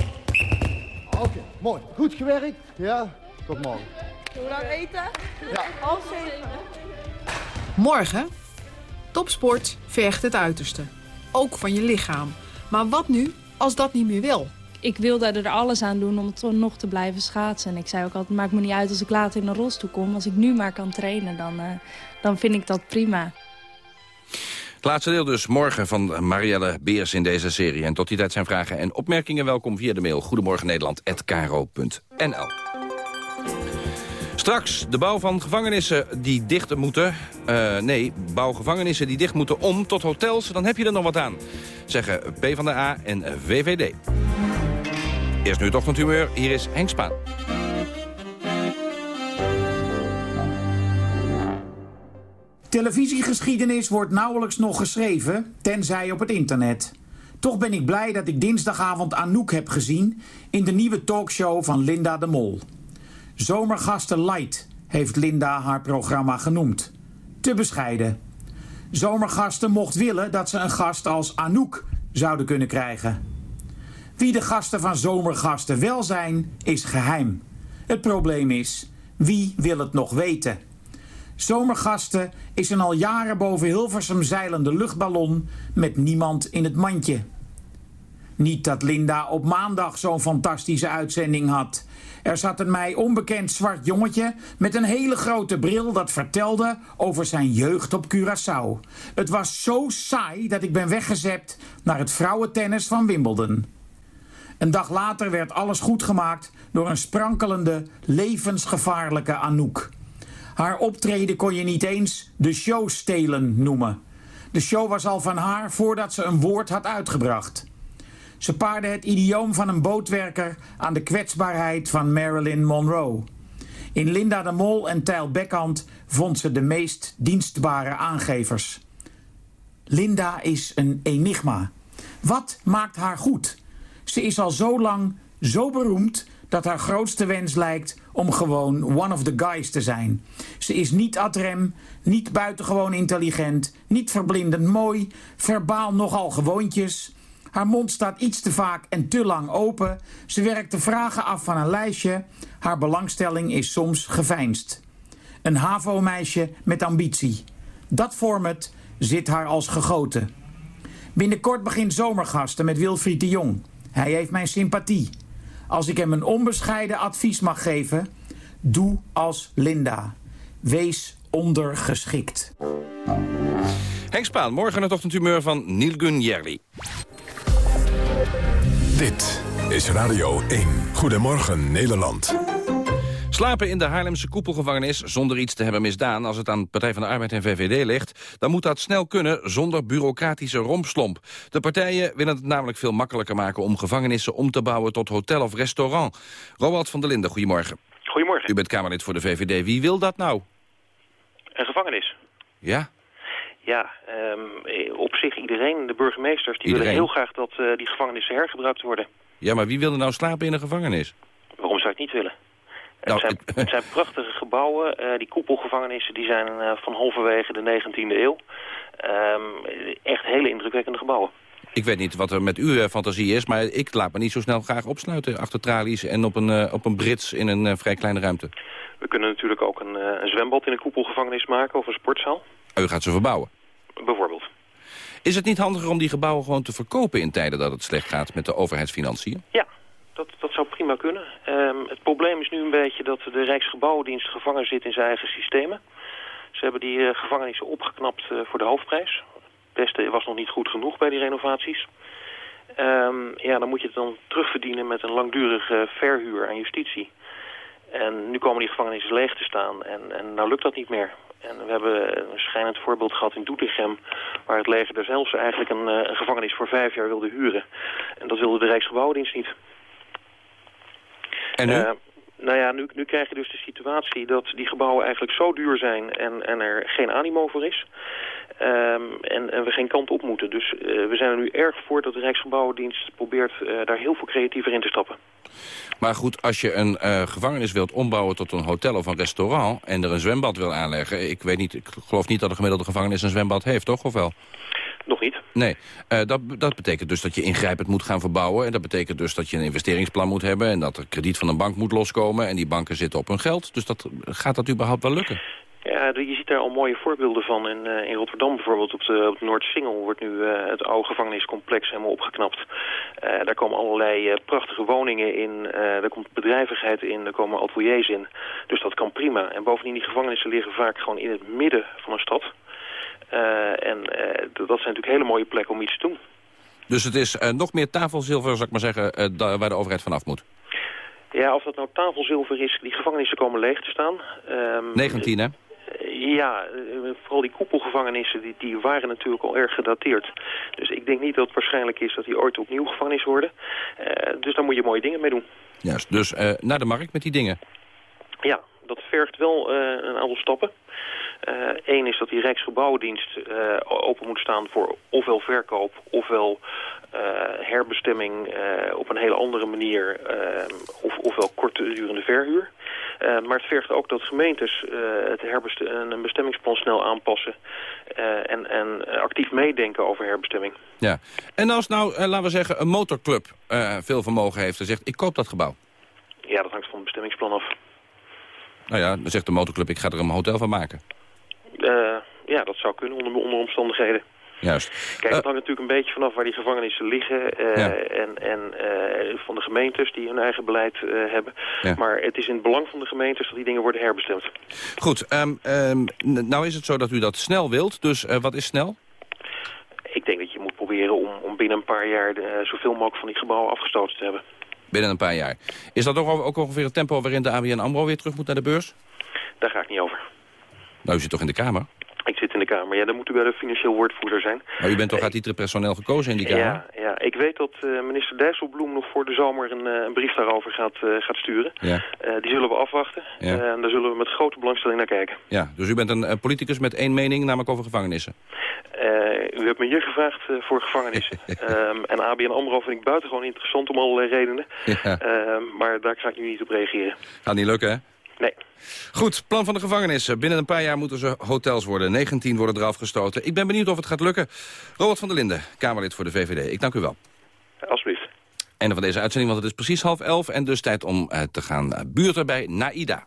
Oké, mooi. Goed gewerkt. Ja, tot morgen. Hoe lang eten? Ja. Half zeven. Morgen. Topsport vergt het uiterste. Ook van je lichaam. Maar wat nu als dat niet meer wil? Ik wilde er alles aan doen om toch nog te blijven schaatsen. En ik zei ook altijd, maakt me niet uit als ik later in een rolstoel kom. Als ik nu maar kan trainen, dan, uh, dan vind ik dat prima. Het laatste deel dus morgen van Marielle Beers in deze serie. En tot die tijd zijn vragen en opmerkingen welkom via de mail Goedemorgen Nederland@kro.nl. Straks de bouw van gevangenissen die dicht moeten. Uh, nee, bouwgevangenissen die dicht moeten om tot hotels. Dan heb je er nog wat aan, zeggen PvdA en VVD. Eerst nu het ochtendhumeur, hier is Henk Spaan. Televisiegeschiedenis wordt nauwelijks nog geschreven, tenzij op het internet. Toch ben ik blij dat ik dinsdagavond Anouk heb gezien... in de nieuwe talkshow van Linda de Mol. Zomergasten Light heeft Linda haar programma genoemd. Te bescheiden. Zomergasten mocht willen dat ze een gast als Anouk zouden kunnen krijgen. Wie de gasten van Zomergasten wel zijn, is geheim. Het probleem is, wie wil het nog weten? Zomergasten is een al jaren boven Hilversum zeilende luchtballon met niemand in het mandje. Niet dat Linda op maandag zo'n fantastische uitzending had. Er zat een mij onbekend zwart jongetje met een hele grote bril dat vertelde over zijn jeugd op Curaçao. Het was zo saai dat ik ben weggezept naar het vrouwentennis van Wimbledon. Een dag later werd alles goed gemaakt door een sprankelende, levensgevaarlijke Anouk. Haar optreden kon je niet eens de show stelen noemen. De show was al van haar voordat ze een woord had uitgebracht. Ze paarde het idioom van een bootwerker aan de kwetsbaarheid van Marilyn Monroe. In Linda de Mol en Tijl Beckhand vond ze de meest dienstbare aangevers. Linda is een enigma. Wat maakt haar goed? Ze is al zo lang zo beroemd dat haar grootste wens lijkt om gewoon one of the guys te zijn. Ze is niet adrem, niet buitengewoon intelligent, niet verblindend mooi, verbaal nogal gewoontjes. Haar mond staat iets te vaak en te lang open. Ze werkt de vragen af van een lijstje. Haar belangstelling is soms geveinsd. Een HAVO-meisje met ambitie. Dat format zit haar als gegoten. Binnenkort begint Zomergasten met Wilfried de Jong. Hij heeft mijn sympathie. Als ik hem een onbescheiden advies mag geven... doe als Linda. Wees ondergeschikt. Henk Spaan, morgen het ochtendhumeur van Nielgun Jerli. Dit is Radio 1. Goedemorgen Nederland. Slapen in de Haarlemse koepelgevangenis zonder iets te hebben misdaan... als het aan Partij van de Arbeid en VVD ligt... dan moet dat snel kunnen zonder bureaucratische rompslomp. De partijen willen het namelijk veel makkelijker maken... om gevangenissen om te bouwen tot hotel of restaurant. Roald van der Linden, goedemorgen. Goedemorgen. U bent Kamerlid voor de VVD. Wie wil dat nou? Een gevangenis. Ja? Ja, um, op zich iedereen. De burgemeesters die Iedereen? willen heel graag dat uh, die gevangenissen hergebruikt worden. Ja, maar wie wil er nou slapen in een gevangenis? Waarom zou ik het niet willen? Nou, het, zijn, het, <laughs> zijn, prachtige gebouwen. Uh, die koepelgevangenissen die zijn uh, van halverwege de 19e eeuw. Um, echt hele indrukwekkende gebouwen. Ik weet niet wat er met uw fantasie is, maar ik laat me niet zo snel graag opsluiten achter tralies en op een, op een brits in een vrij kleine ruimte. We kunnen natuurlijk ook een, een zwembad in een koepelgevangenis maken of een sportzaal. U gaat ze verbouwen? Bijvoorbeeld. Is het niet handiger om die gebouwen gewoon te verkopen in tijden dat het slecht gaat met de overheidsfinanciën? Ja, dat, dat zou prima kunnen. Um, het probleem is nu een beetje dat de Rijksgebouwendienst gevangen zit in zijn eigen systemen. Ze hebben die uh, gevangenissen opgeknapt uh, voor de hoofdprijs. Het beste was nog niet goed genoeg bij die renovaties. Um, ja, dan moet je het dan terugverdienen met een langdurige verhuur aan justitie. En nu komen die gevangenissen leeg te staan en, en nou lukt dat niet meer. En we hebben een schijnend voorbeeld gehad in Doetinchem... waar het leger er zelfs eigenlijk een, een, gevangenis voor vijf jaar wilde huren. En dat wilde de Rijksgebouwendienst niet. En? Uh, nou ja, nu, nu krijg je dus de situatie dat die gebouwen eigenlijk zo duur zijn... en, en er geen animo voor is. Um, en, we geen kant op moeten. Dus uh, we zijn er nu erg voor dat de Rijksgebouwendienst probeert uh, daar heel veel creatiever in te stappen. Maar goed, als je een uh, gevangenis wilt ombouwen tot een hotel of een restaurant... en er een zwembad wil aanleggen... ik, weet niet, ik geloof niet dat een gemiddelde gevangenis een zwembad heeft, toch? Of wel? Nog niet. Nee, uh, dat, dat betekent dus dat je ingrijpend moet gaan verbouwen. En dat betekent dus dat je een investeringsplan moet hebben... en dat er krediet van een bank moet loskomen. En die banken zitten op hun geld. Dus dat, gaat dat überhaupt wel lukken? Ja, je ziet daar al mooie voorbeelden van. In, uh, in Rotterdam bijvoorbeeld, op de, op de Noordsingel... wordt nu uh, het oude gevangeniscomplex helemaal opgeknapt. Uh, daar komen allerlei prachtige woningen in. daar komt bedrijvigheid in, er komen ateliers in. Dus dat kan prima. En bovendien, die gevangenissen liggen vaak gewoon in het midden van een stad. En dat zijn natuurlijk hele mooie plekken om iets te doen. Dus het is nog meer tafelzilver, zou ik maar zeggen, waar de overheid vanaf moet? Ja, of dat nou tafelzilver is, die gevangenissen komen leeg te staan. Um, 19, hè? Ja, vooral die koepelgevangenissen die, die waren natuurlijk al erg gedateerd. Dus ik denk niet dat het waarschijnlijk is dat die ooit opnieuw gevangenis worden. Uh, dus daar moet je mooie dingen mee doen. Juist, dus uh, naar de markt met die dingen. Ja, dat vergt wel uh, een aantal stappen. Eén is dat die Rijksgebouwendienst open moet staan voor ofwel verkoop ofwel herbestemming op een hele andere manier of, ofwel kortdurende verhuur. Uh, maar het vergt ook dat gemeentes uh, het een bestemmingsplan snel aanpassen uh, en, en actief meedenken over herbestemming. Ja, en als nou, laten we zeggen, een motorclub veel vermogen heeft en zegt, ik koop dat gebouw. Ja, dat hangt van het bestemmingsplan af. Nou ja, dan zegt de motorclub, ik ga er een hotel van maken. Ja, dat zou kunnen onder, onder omstandigheden. Juist. Kijk, het hangt natuurlijk een beetje vanaf waar die gevangenissen liggen uh, ja. en, en uh, van de gemeentes die hun eigen beleid uh, hebben. Ja. Maar het is in het belang van de gemeentes dat die dingen worden herbestemd. Goed, um, um, nou is het zo dat u dat snel wilt, dus wat is snel? Ik denk dat je moet proberen om, om binnen een paar jaar de, zoveel mogelijk van die gebouwen afgestoten te hebben. Binnen een paar jaar. Is dat ook, ook ongeveer het tempo waarin de ABN AMRO weer terug moet naar de beurs? Daar ga ik niet over. Nou, u zit toch in de Kamer? Ik zit in de Kamer. Ja, dan moet u bij de financieel woordvoerder zijn. Maar u bent toch uit iedere personeel gekozen in die Kamer? Ja, ja. ik weet dat uh, minister Dijsselbloem nog voor de zomer een, uh, een brief daarover gaat, uh, gaat sturen. Ja. die zullen we afwachten. Ja. en daar zullen we met grote belangstelling naar kijken. Ja, dus u bent een politicus met één mening, namelijk over gevangenissen? u hebt me hier gevraagd voor gevangenissen. um, <laughs> en ABN AMRO vind ik buitengewoon interessant om allerlei redenen. Ja. Ehm, maar daar ga ik nu niet op reageren. Gaat niet lukken, hè? Nee. Goed, plan van de gevangenissen. Binnen een paar jaar moeten ze hotels worden. 19 worden eraf gestoten. Ik ben benieuwd of het gaat lukken. Robert van der Linden, Kamerlid voor de VVD. Ik dank u wel. Alsjeblieft. Einde van deze uitzending, want het is precies half elf... en dus tijd om uh, te gaan uh, buurten bij Naida.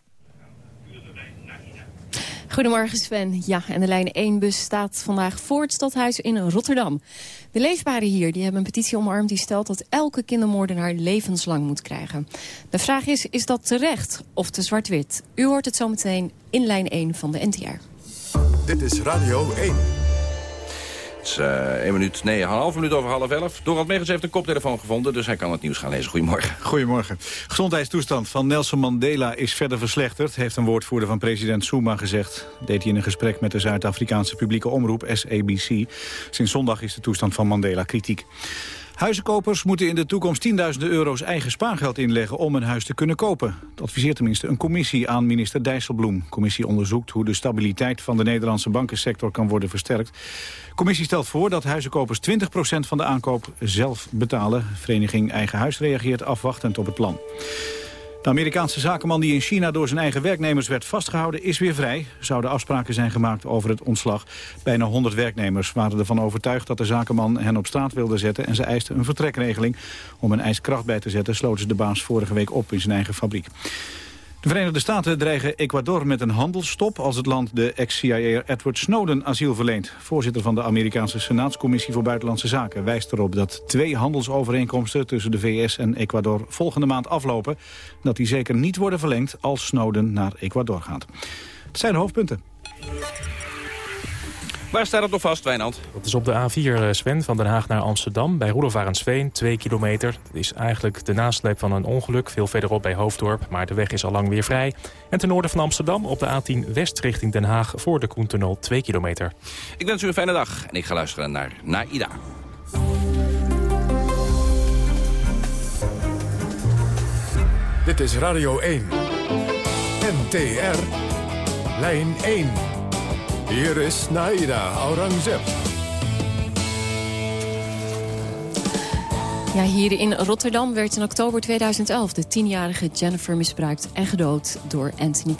Goedemorgen Sven. Ja, en de lijn 1-bus staat vandaag voor het stadhuis in Rotterdam. De leefbaren hier die hebben een petitie omarmd die stelt dat elke kindermoordenaar levenslang moet krijgen. De vraag is, is dat terecht of te zwart-wit? U hoort het zometeen in lijn 1 van de NTR. Dit is Radio 1. Het is een minuut, nee, een half minuut over half elf. Dorald Megens heeft een koptelefoon gevonden, dus hij kan het nieuws gaan lezen. Goedemorgen. Goedemorgen. Gezondheidstoestand van Nelson Mandela is verder verslechterd... heeft een woordvoerder van president Zuma gezegd. deed hij in een gesprek met de Zuid-Afrikaanse publieke omroep, SABC. Sinds zondag is de toestand van Mandela kritiek. Huizenkopers moeten in de toekomst tienduizenden euro's eigen spaargeld inleggen om een huis te kunnen kopen. Dat adviseert tenminste een commissie aan minister Dijsselbloem. De commissie onderzoekt hoe de stabiliteit van de Nederlandse bankensector kan worden versterkt. De commissie stelt voor dat huizenkopers 20% van de aankoop zelf betalen. Vereniging Eigen Huis reageert afwachtend op het plan. De Amerikaanse zakenman die in China door zijn eigen werknemers werd vastgehouden is weer vrij. Zouden afspraken zijn gemaakt over het ontslag. Bijna 100 werknemers waren ervan overtuigd dat de zakenman hen op straat wilde zetten en ze eisten een vertrekregeling. Om een ijskracht bij te zetten sloten ze de baas vorige week op in zijn eigen fabriek. De Verenigde Staten dreigen Ecuador met een handelsstop... als het land de ex-CIA Edward Snowden asiel verleent. Voorzitter van de Amerikaanse Senaatscommissie voor Buitenlandse Zaken... wijst erop dat twee handelsovereenkomsten tussen de VS en Ecuador... volgende maand aflopen. Dat die zeker niet worden verlengd als Snowden naar Ecuador gaat. Het zijn de hoofdpunten. Waar staat het nog vast, Wijnand? Dat is op de A4, Sven, van Den Haag naar Amsterdam. Bij Roelofarensveen, 2 kilometer. Het is eigenlijk de nasleep van een ongeluk. Veel verderop bij Hoofddorp, maar de weg is al lang weer vrij. En ten noorden van Amsterdam op de A10 West richting Den Haag... voor de Koentunnel, 2 kilometer. Ik wens u een fijne dag en ik ga luisteren naar Naida. Dit is Radio 1. NTR. Lijn 1. Hier is Naida Aurangzeb. Ja, hier in Rotterdam werd in oktober 2011 de tienjarige Jennifer misbruikt en gedood door Anthony.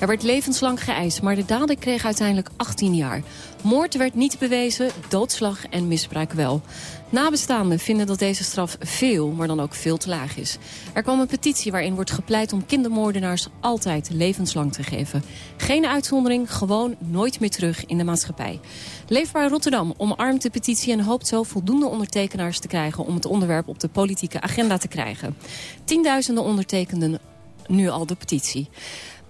Er werd levenslang geëist, maar de dader kreeg uiteindelijk 18 jaar. Moord werd niet bewezen, doodslag en misbruik wel. Nabestaanden vinden dat deze straf veel, maar dan ook veel te laag is. Er kwam een petitie waarin wordt gepleit om kindermoordenaars altijd levenslang te geven. Geen uitzondering, gewoon nooit meer terug in de maatschappij. Leefbaar Rotterdam omarmt de petitie en hoopt zo voldoende ondertekenaars te krijgen... om het onderwerp op de politieke agenda te krijgen. Tienduizenden ondertekenden nu al de petitie.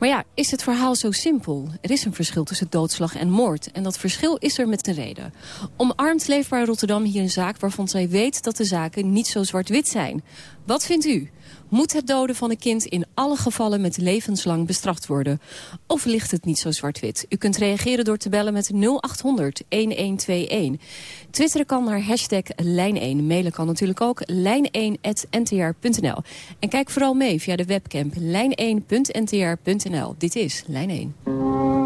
Maar ja, is het verhaal zo simpel? Er is een verschil tussen doodslag en moord. En dat verschil is er met een reden. Omarmt Leefbaar Rotterdam hier een zaak waarvan zij weet dat de zaken niet zo zwart-wit zijn. Wat vindt u? Moet het doden van een kind in alle gevallen met levenslang bestraft worden? Of ligt het niet zo zwart-wit? U kunt reageren door te bellen met 0800 1121. Twitteren kan naar hashtag Lijn1. Mailen kan natuurlijk ook lijn1.ntr.nl. En kijk vooral mee via de webcam lijn1.ntr.nl. Dit is Lijn 1.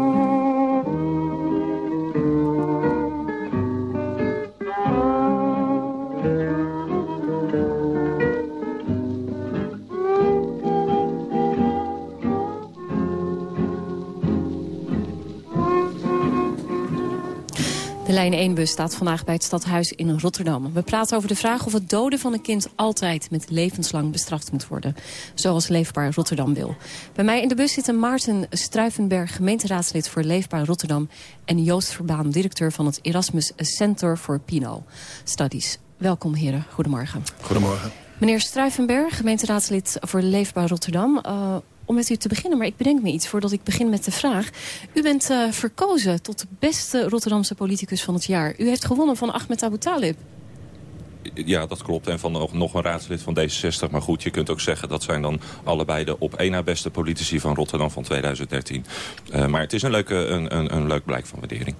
Lijn 1-bus staat vandaag bij het stadhuis in Rotterdam. We praten over de vraag of het doden van een kind altijd met levenslang bestraft moet worden. Zoals Leefbaar Rotterdam wil. Bij mij in de bus zitten Maarten Struivenberg, gemeenteraadslid voor Leefbaar Rotterdam... en Joost Verbaan, directeur van het Erasmus Center for Pino Studies. Welkom heren, goedemorgen. Goedemorgen. Meneer Struivenberg, gemeenteraadslid voor Leefbaar Rotterdam... Uh, om met u te beginnen, maar ik bedenk me iets voordat ik begin met de vraag. U bent uh, verkozen tot de beste Rotterdamse politicus van het jaar. U heeft gewonnen van Ahmed Abu Talib. Ja, dat klopt. En van nog, nog een raadslid van D66. Maar goed, je kunt ook zeggen dat zijn dan allebei de op één na beste politici van Rotterdam van 2013. Uh, maar het is een, leuke, een, een, een leuk blijk van waardering.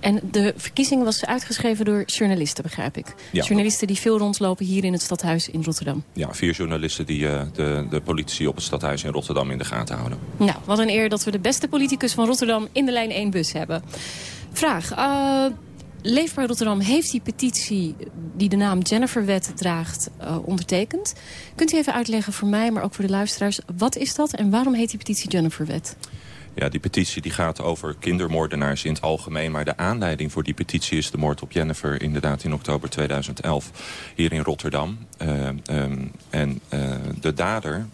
En de verkiezing was uitgeschreven door journalisten, begrijp ik. Ja, journalisten die veel rondlopen hier in het stadhuis in Rotterdam. Ja, vier journalisten die uh, de, de politici op het stadhuis in Rotterdam in de gaten houden. Nou, wat een eer dat we de beste politicus van Rotterdam in de lijn 1 bus hebben. Vraag. Uh, Leefbaar Rotterdam heeft die petitie die de naam Jennifer-wet draagt uh, ondertekend. Kunt u even uitleggen voor mij, maar ook voor de luisteraars... wat is dat en waarom heet die petitie Jennifer-wet? Ja, die petitie die gaat over kindermoordenaars in het algemeen. Maar de aanleiding voor die petitie is de moord op Jennifer... inderdaad in oktober 2011 hier in Rotterdam. Uh, um, en uh, de dader...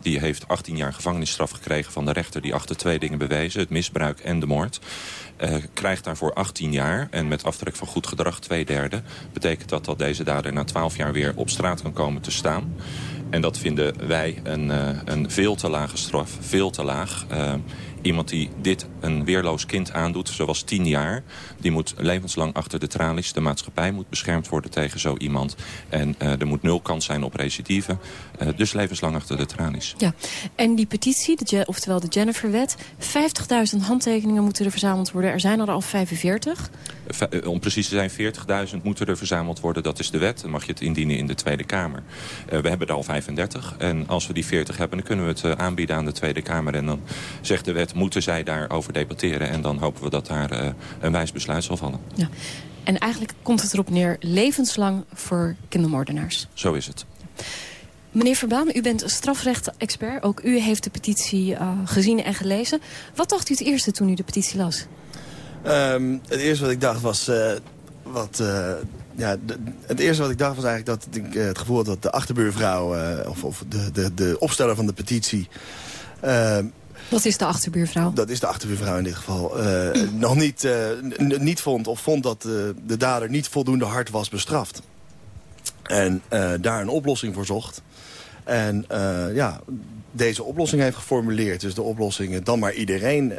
Die heeft 18 jaar gevangenisstraf gekregen van de rechter... die achter twee dingen bewezen, het misbruik en de moord. Uh, krijgt daarvoor 18 jaar en met aftrek van goed gedrag twee derde. Betekent dat dat deze dader na 12 jaar weer op straat kan komen te staan. En dat vinden wij een, uh, een veel te lage straf, veel te laag. Uh, Iemand die dit een weerloos kind aandoet, zoals tien jaar... die moet levenslang achter de tralies. De maatschappij moet beschermd worden tegen zo iemand. En er moet nul kans zijn op recidive. Uh, dus levenslang achter de tralies. Ja, en die petitie, de, oftewel de Jennifer-wet... 50.000 handtekeningen moeten er verzameld worden. Er zijn er al 45. Uh, om precies te zijn, 40.000 moeten er verzameld worden. Dat is de wet. Dan mag je het indienen in de Tweede Kamer. Uh, we hebben er al 35. En als we die 40 hebben, dan kunnen we het aanbieden aan de Tweede Kamer. En dan zegt de wet moeten zij daarover debatteren. En dan hopen we dat daar een wijs besluit zal vallen. Ja. En eigenlijk komt het erop neer levenslang voor kindermoordenaars. Zo is het. Meneer Verbaan, u bent strafrecht-expert. Ook u heeft de petitie uh, gezien en gelezen. Wat dacht u het eerste toen u de petitie las? Um, het eerste wat ik dacht was... Uh, wat, uh, ja, de, het eerste wat ik dacht was eigenlijk dat ik het gevoel had dat de achterbuurvrouw... of, of de, de, de opsteller van de petitie... Ehm, wat is de achterbuurvrouw? Dat is de achterbuurvrouw in dit geval. Uh, <clears throat> nog niet, uh, niet vond of vond dat uh, de dader niet voldoende hard was bestraft. En daar een oplossing voor zocht. En ja, deze oplossing heeft geformuleerd. Dus de oplossing dan maar iedereen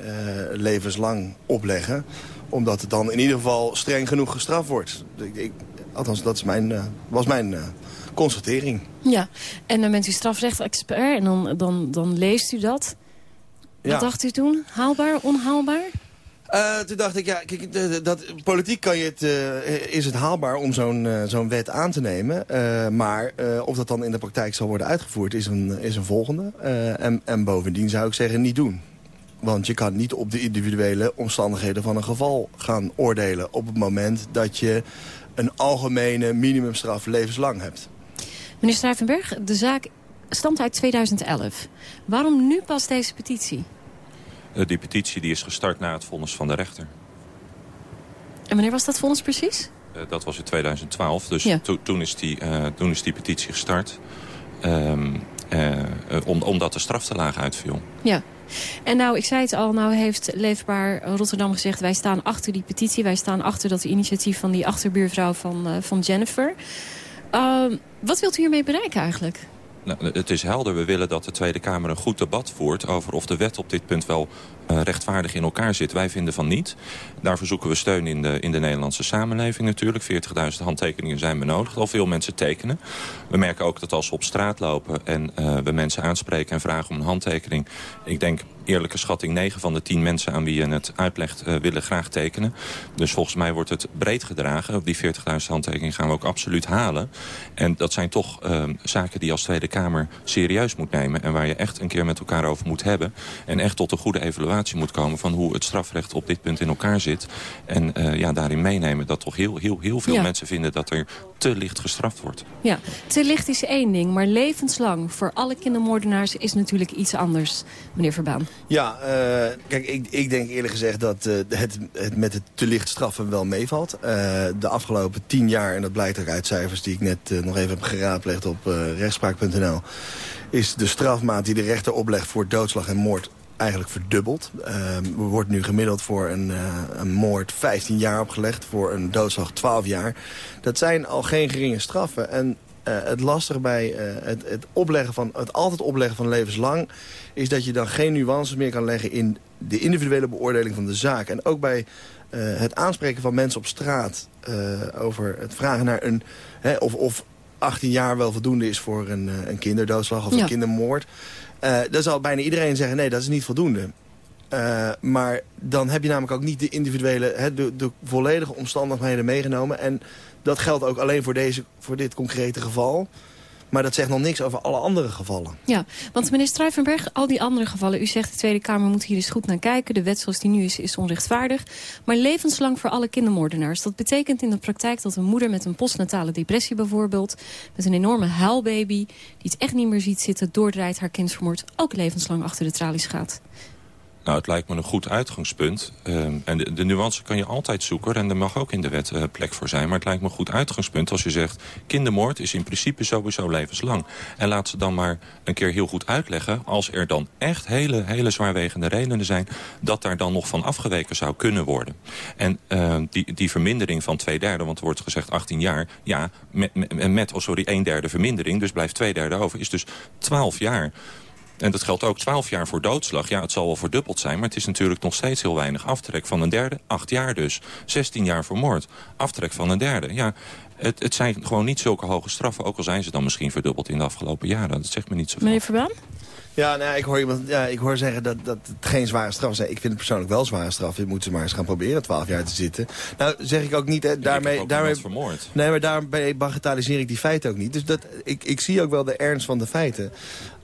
levenslang opleggen. Omdat het dan in ieder geval streng genoeg gestraft wordt. Ik, ik, althans, dat is mijn, was mijn constatering. Ja, en dan bent u strafrecht-expert en dan, dan, dan leest u dat... Wat ja. dacht u toen? Haalbaar, onhaalbaar? Uh, toen dacht ik, ja, kijk, dat, politiek kan je het, uh, is het haalbaar om zo'n uh, zo'n wet aan te nemen. maar of dat dan in de praktijk zal worden uitgevoerd is een, is een volgende. en, en bovendien zou ik zeggen, niet doen. Want je kan niet op de individuele omstandigheden van een geval gaan oordelen... op het moment dat je een algemene minimumstraf levenslang hebt. Meneer Stuyvenberg, de zaak stamt uit 2011. Waarom nu pas deze petitie? Uh, die petitie die is gestart na het vonnis van de rechter. En wanneer was dat vonnis precies? Uh, dat was in 2012, dus ja. to toen, is die, uh, toen is die petitie gestart. Um, om, omdat de straf te laag uitviel. Ja. En nou, ik zei het al, nou heeft Leefbaar Rotterdam gezegd... wij staan achter die petitie, wij staan achter dat initiatief van die achterbuurvrouw van, van Jennifer. Ehm, wat wilt u hiermee bereiken eigenlijk? Nou, het is helder. We willen dat de Tweede Kamer een goed debat voert... over of de wet op dit punt wel rechtvaardig in elkaar zit. Wij vinden van niet. Daarvoor zoeken we steun in de, in de Nederlandse samenleving natuurlijk. 40.000 handtekeningen zijn benodigd. Al veel mensen tekenen. We merken ook dat als we op straat lopen... en uh, we mensen aanspreken en vragen om een handtekening... ik denk eerlijke schatting 9 van de 10 mensen aan wie je het uitlegt uh, willen graag tekenen. Dus volgens mij wordt het breed gedragen. Die 40.000 handtekeningen gaan we ook absoluut halen. En dat zijn toch uh, zaken die je als Tweede Kamer serieus moet nemen. En waar je echt een keer met elkaar over moet hebben. En echt tot een goede evaluatie moet komen van hoe het strafrecht op dit punt in elkaar zit. En uh, ja, daarin meenemen dat toch heel, heel, heel veel ja. mensen vinden dat er te licht gestraft wordt. Ja, te licht is één ding, maar levenslang voor alle kindermoordenaars is natuurlijk iets anders, meneer Verbaan. Ja, uh, kijk, ik, ik denk eerlijk gezegd dat uh, het, het met het te licht straffen wel meevalt. Uh, de afgelopen tien jaar, en dat blijkt ook uit cijfers die ik net nog even heb geraadpleegd op rechtspraak.nl... is de strafmaat die de rechter oplegt voor doodslag en moord eigenlijk verdubbeld. Uh, er wordt nu gemiddeld voor een, uh, een, moord 15 jaar opgelegd, voor een doodslag 12 jaar. Dat zijn al geen geringe straffen. En eh, het lastige bij eh, het, het, opleggen van, het altijd opleggen van levenslang... is dat je dan geen nuances meer kan leggen in de individuele beoordeling van de zaak. En ook bij het aanspreken van mensen op straat over het vragen naar een... Hè, of, of 18 jaar wel voldoende is voor een, een kinderdoodslag of een kindermoord. Dan zal bijna iedereen zeggen, nee, dat is niet voldoende. Uh, maar dan heb je namelijk ook niet de individuele, de, de, volledige omstandigheden meegenomen. En dat geldt ook alleen voor, deze, voor dit concrete geval. Maar dat zegt nog niks over alle andere gevallen. Ja, want meneer Struivenberg, al die andere gevallen... u zegt de Tweede Kamer moet hier eens goed naar kijken. De wet zoals die nu is, is onrechtvaardig. Maar levenslang voor alle kindermoordenaars. Dat betekent in de praktijk dat een moeder met een postnatale depressie bijvoorbeeld... met een enorme huilbaby, die het echt niet meer ziet zitten... doordraait haar kind vermoord, ook levenslang achter de tralies gaat. Nou, het lijkt me een goed uitgangspunt. Uh, en de, de, nuance kan je altijd zoeken. En er mag ook in de wet uh, plek voor zijn. Maar het lijkt me een goed uitgangspunt als je zegt... kindermoord is in principe sowieso levenslang. En laat ze dan maar een keer heel goed uitleggen... als er dan echt hele, hele zwaarwegende redenen zijn... dat daar dan nog van afgeweken zou kunnen worden. En uh, die, die vermindering van twee derde... want er wordt gezegd 18 jaar... ja, met, met, met oh sorry, een derde vermindering... dus blijft twee derde over, is dus 12 jaar... En dat geldt ook 12 jaar voor doodslag. Ja, het zal wel verdubbeld zijn, maar het is natuurlijk nog steeds heel weinig. Aftrek van een derde, 8 jaar dus. 16 jaar voor moord, aftrek van een derde. Ja, het, het zijn gewoon niet zulke hoge straffen. Ook al zijn ze dan misschien verdubbeld in de afgelopen jaren. Dat zegt me niet zoveel. Meneer Verbaan? Ja, nou, ik, hoor iemand, ja, ik hoor zeggen dat, dat het geen zware straf is. Ik vind het persoonlijk wel zware straf. Je moet ze maar eens gaan proberen 12 jaar te zitten. Nou, zeg ik ook niet. Hè, daarmee, ook daarmee, vermoord. Nee, maar daarbij bagatelliseer ik die feiten ook niet. Dus dat, ik, ik zie ook wel de ernst van de feiten.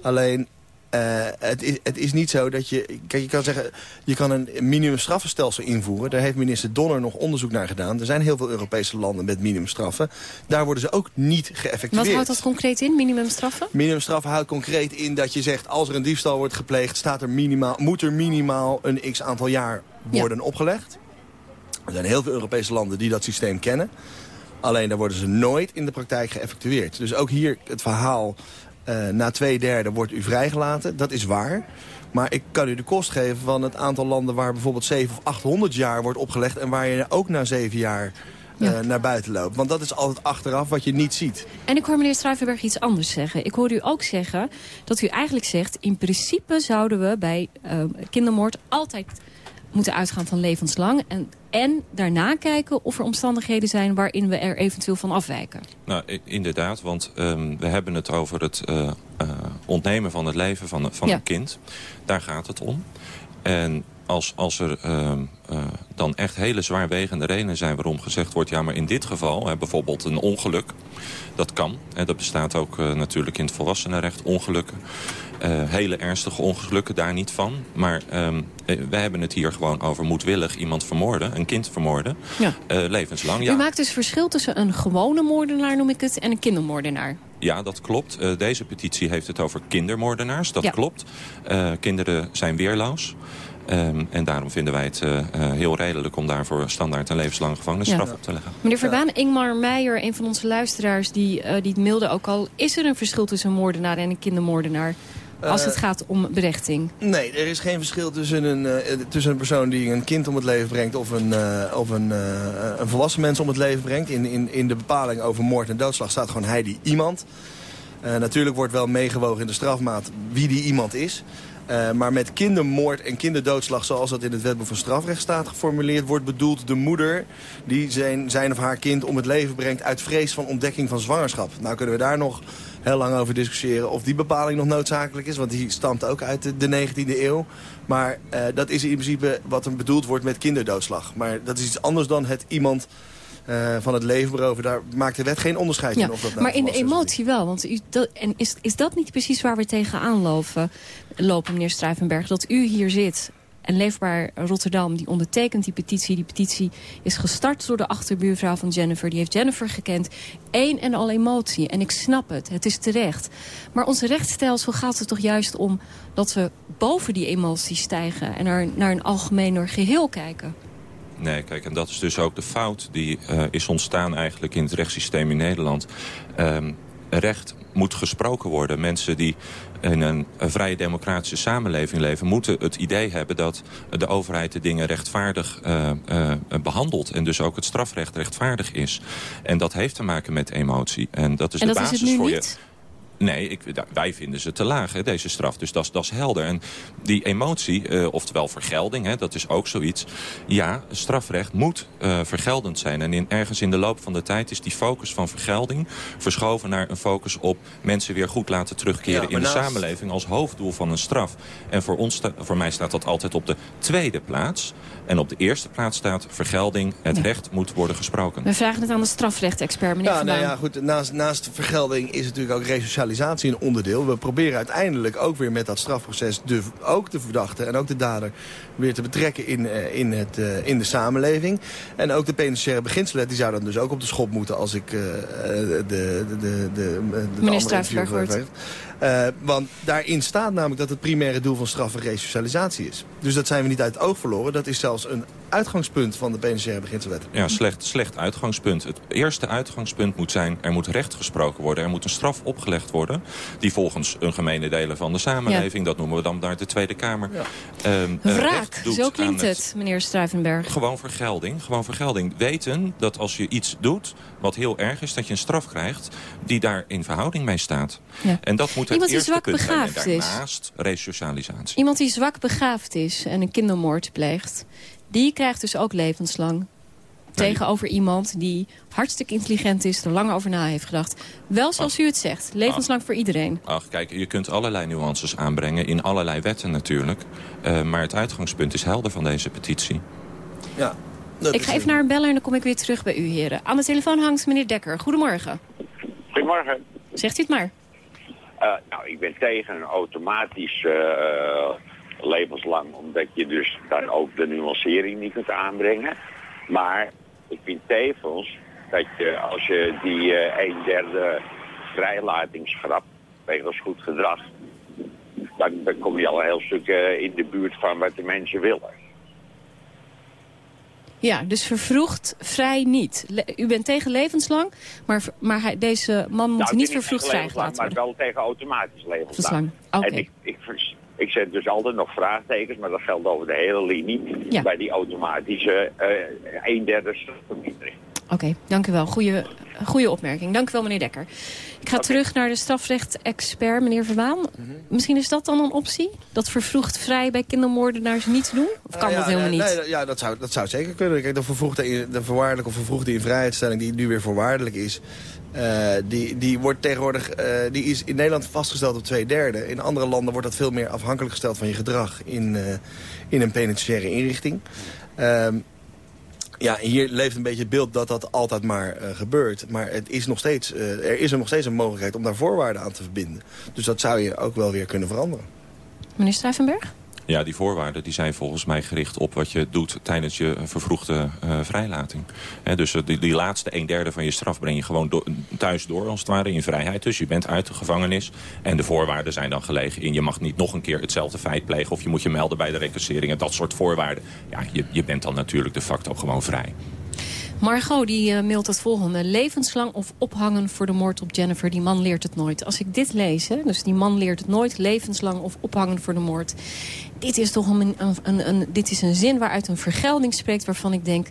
Alleen, uh, het, is, het is niet zo dat je... Kijk, je kan zeggen, je kan een minimumstraffenstelsel invoeren. Daar heeft minister Donner nog onderzoek naar gedaan. Er zijn heel veel Europese landen met minimumstraffen. Daar worden ze ook niet geëffectueerd. Wat houdt dat concreet in, minimumstraffen? Minimumstraffen houdt concreet in dat je zegt... als er een diefstal wordt gepleegd, staat er minimaal, moet er minimaal een x-aantal jaar worden opgelegd. Er zijn heel veel Europese landen die dat systeem kennen. Alleen daar worden ze nooit in de praktijk geëffectueerd. Dus ook hier het verhaal na twee derde wordt u vrijgelaten. Dat is waar. Maar ik kan u de kost geven van het aantal landen waar bijvoorbeeld 7 of 800 jaar wordt opgelegd... en waar je ook na zeven jaar uh, naar buiten loopt. Want dat is altijd achteraf wat je niet ziet. En ik hoor meneer Struivenberg iets anders zeggen. Ik hoor u ook zeggen dat u eigenlijk zegt... in principe zouden we bij uh, kindermoord altijd moeten uitgaan van levenslang. En, en daarna kijken of er omstandigheden zijn waarin we er eventueel van afwijken. Nou, inderdaad, want um, we hebben het over het uh, uh, ontnemen van het leven van, van ja. een kind. Daar gaat het om. En als, als er uh, uh, dan echt hele zwaarwegende redenen zijn waarom gezegd wordt... ja, maar in dit geval, hè, bijvoorbeeld een ongeluk, dat kan. Hè, dat bestaat ook uh, natuurlijk in het volwassenenrecht, ongelukken. Uh, hele ernstige ongelukken, daar niet van. Maar um, wij hebben het hier gewoon over moedwillig iemand vermoorden, een kind vermoorden, ja. uh, levenslang. Ja. U maakt dus verschil tussen een gewone moordenaar, noem ik het, en een kindermoordenaar. Ja, dat klopt. Uh, deze petitie heeft het over kindermoordenaars, dat ja. klopt. kinderen zijn weerloos. Um, en daarom vinden wij het uh, uh, heel redelijk om daarvoor standaard een levenslange gevangenisstraf ja. op te leggen. Meneer Verbaan. Ingmar Meijer, een van onze luisteraars, die, uh, die mailde ook al... is er een verschil tussen een moordenaar en een kindermoordenaar? Als het gaat om berechting. Nee, er is geen verschil tussen een, uh, tussen een persoon die een kind om het leven brengt... of een, uh, of een, een volwassen mens om het leven brengt. In, in, in de bepaling over moord en doodslag staat gewoon hij die iemand. natuurlijk wordt wel meegewogen in de strafmaat wie die iemand is... Uh, maar met kindermoord en kinderdoodslag, zoals dat in het wetboek van strafrecht staat geformuleerd, wordt bedoeld de moeder die zijn, zijn of haar kind om het leven brengt uit vrees van ontdekking van zwangerschap. Nou kunnen we daar nog heel lang over discussiëren of die bepaling nog noodzakelijk is, want die stamt ook uit de, de 19e eeuw. Maar uh, dat is in principe wat er bedoeld wordt met kinderdoodslag. Maar dat is iets anders dan het iemand uh, van het leven beroven. Daar maakt de wet geen onderscheid ja, in. Of dat nou maar in de emotie wel. Want u, dat, en is, is dat niet precies waar we tegenaan lopen, lopen, meneer Struivenberg? Dat u hier zit en Leefbaar Rotterdam, die ondertekent die petitie. Die petitie is gestart door de achterbuurvrouw van Jennifer. Die heeft Jennifer gekend. Eén en al emotie. En ik snap het. Het is terecht. Maar onze rechtsstelsel gaat er toch juist om... dat we boven die emotie stijgen... en naar, naar een algemener geheel kijken. Nee, kijk, en dat is dus ook de fout die uh, is ontstaan eigenlijk in het rechtssysteem in Nederland. Um, recht moet gesproken worden. Mensen die in een, vrije democratische samenleving leven... moeten het idee hebben dat de overheid de dingen rechtvaardig uh, uh, behandelt. En dus ook het strafrecht rechtvaardig is. En dat heeft te maken met emotie. En dat is en de dat basis is voor niet? je... Nee, ik, wij vinden ze te laag, hè, deze straf. Dus dat, dat is helder. En die emotie, uh, oftewel vergelding, hè, dat is ook zoiets. Ja, strafrecht moet uh, vergeldend zijn. En in, ergens in de loop van de tijd is die focus van vergelding... verschoven naar een focus op mensen weer goed laten terugkeren... Ja, in de samenleving als hoofddoel van een straf. En voor, ons, voor mij staat dat altijd op de tweede plaats. En op de eerste plaats staat vergelding. Het ja. recht moet worden gesproken. We vragen het aan de strafrechtexpert, meneer ja, nou ja, goed. Naast, naast vergelding is natuurlijk ook resocialisatie een onderdeel. We proberen uiteindelijk ook weer met dat strafproces... De, ook de verdachte en ook de dader weer te betrekken in, uh, in, het, uh, in de samenleving. En ook de penitentiaire beginselen die zou dan dus ook op de schop moeten... als ik uh, de, de, de, de. Uh, want daarin staat namelijk dat het primaire doel van straf resocialisatie is. Dus dat zijn we niet uit het oog verloren. Dat is zelfs een uitgangspunt van de penitentiaire beginselwet. Ja, slecht, slecht uitgangspunt. Het eerste uitgangspunt moet zijn, er moet recht gesproken worden. Er moet een straf opgelegd worden. Die volgens een gemene delen van de samenleving, ja. dat noemen we dan naar de Tweede Kamer. Ja. Um, Wraak, zo klinkt het, het, meneer Struivenberg. Gewoon vergelding, gewoon vergelding. Weten dat als je iets doet wat heel erg is, dat je een straf krijgt die daar in verhouding mee staat. Ja. En dat moet Iemand het die zwak eerste punt begaafd zijn. En is. daarnaast resocialisatie. Iemand die zwak begaafd is en een kindermoord pleegt... die krijgt dus ook levenslang. Tegenover iemand die hartstikke intelligent is, er lang over na heeft gedacht. Wel zoals u het zegt, levenslang voor iedereen. Ach, kijk, je kunt allerlei nuances aanbrengen in allerlei wetten natuurlijk. Uh, maar het uitgangspunt is helder van deze petitie. Ja, ik ga even naar een beller en dan kom ik weer terug bij u, heren. Aan de telefoon hangt meneer Dekker. Goedemorgen. Goedemorgen. Zegt u het maar. Uh, nou, ik ben tegen een automatisch uh, levenslang, omdat je dus dan ook de nuancering niet kunt aanbrengen. Maar ik vind tevens dat je, als je die uh, een derde vrijlating schrapt, wegens goed gedrag, dan, dan, kom je al een heel stuk in de buurt van wat de mensen willen. Ja, dus vervroegd vrij niet. Le u bent tegen levenslang, maar, maar hij, deze man moet nou, niet vervroegd vrijgelaten worden. Maar wel tegen automatisch levenslang. Okay. En ik, ik, ik zet dus altijd nog vraagtekens, maar dat geldt over de hele linie. Ja. Bij die automatische uh, een derde strafvermindering. Oké, okay, dank u wel. Goeie, goeie opmerking. Dank u wel, meneer Dekker. Ik ga okay. terug naar de strafrecht-expert, meneer Verbaan. Mm -hmm. Misschien is dat dan een optie? Dat vervroegd vrij bij kindermoordenaars niet te doen? Of kan uh, ja, dat helemaal niet? Nee, ja, dat zou, dat zou zeker kunnen. Kijk, de, vervroegde, de voorwaardelijke of vervroegde invrijheidstelling die nu weer voorwaardelijk is... Uh, die, die wordt tegenwoordig uh, die is in Nederland vastgesteld op twee derde. In andere landen wordt dat veel meer afhankelijk gesteld van je gedrag in, uh, in een penitentiaire inrichting. Um, ja, hier leeft een beetje het beeld dat dat altijd maar gebeurt. Maar het is nog steeds, er is er nog steeds een mogelijkheid om daar voorwaarden aan te verbinden. Dus dat zou je ook wel weer kunnen veranderen. Meneer Stuyvenberg? Ja, die voorwaarden die zijn volgens mij gericht op wat je doet tijdens je vervroegde uh, vrijlating. Dus die, die, laatste een derde van je straf breng je gewoon thuis door, als het ware, in vrijheid. Dus je bent uit de gevangenis. En de voorwaarden zijn dan gelegen in je mag niet nog een keer hetzelfde feit plegen... of je moet je melden bij de recassering en dat soort voorwaarden. Ja, je, je bent dan natuurlijk de facto gewoon vrij. Margot die uh, mailt het volgende. Levenslang of ophangen voor de moord op Jennifer. Die man leert het nooit. Als ik dit lees, dus die man leert het nooit. Levenslang of ophangen voor de moord. Dit is toch een, een, een, een, dit is een zin waaruit een vergelding spreekt... waarvan ik denk,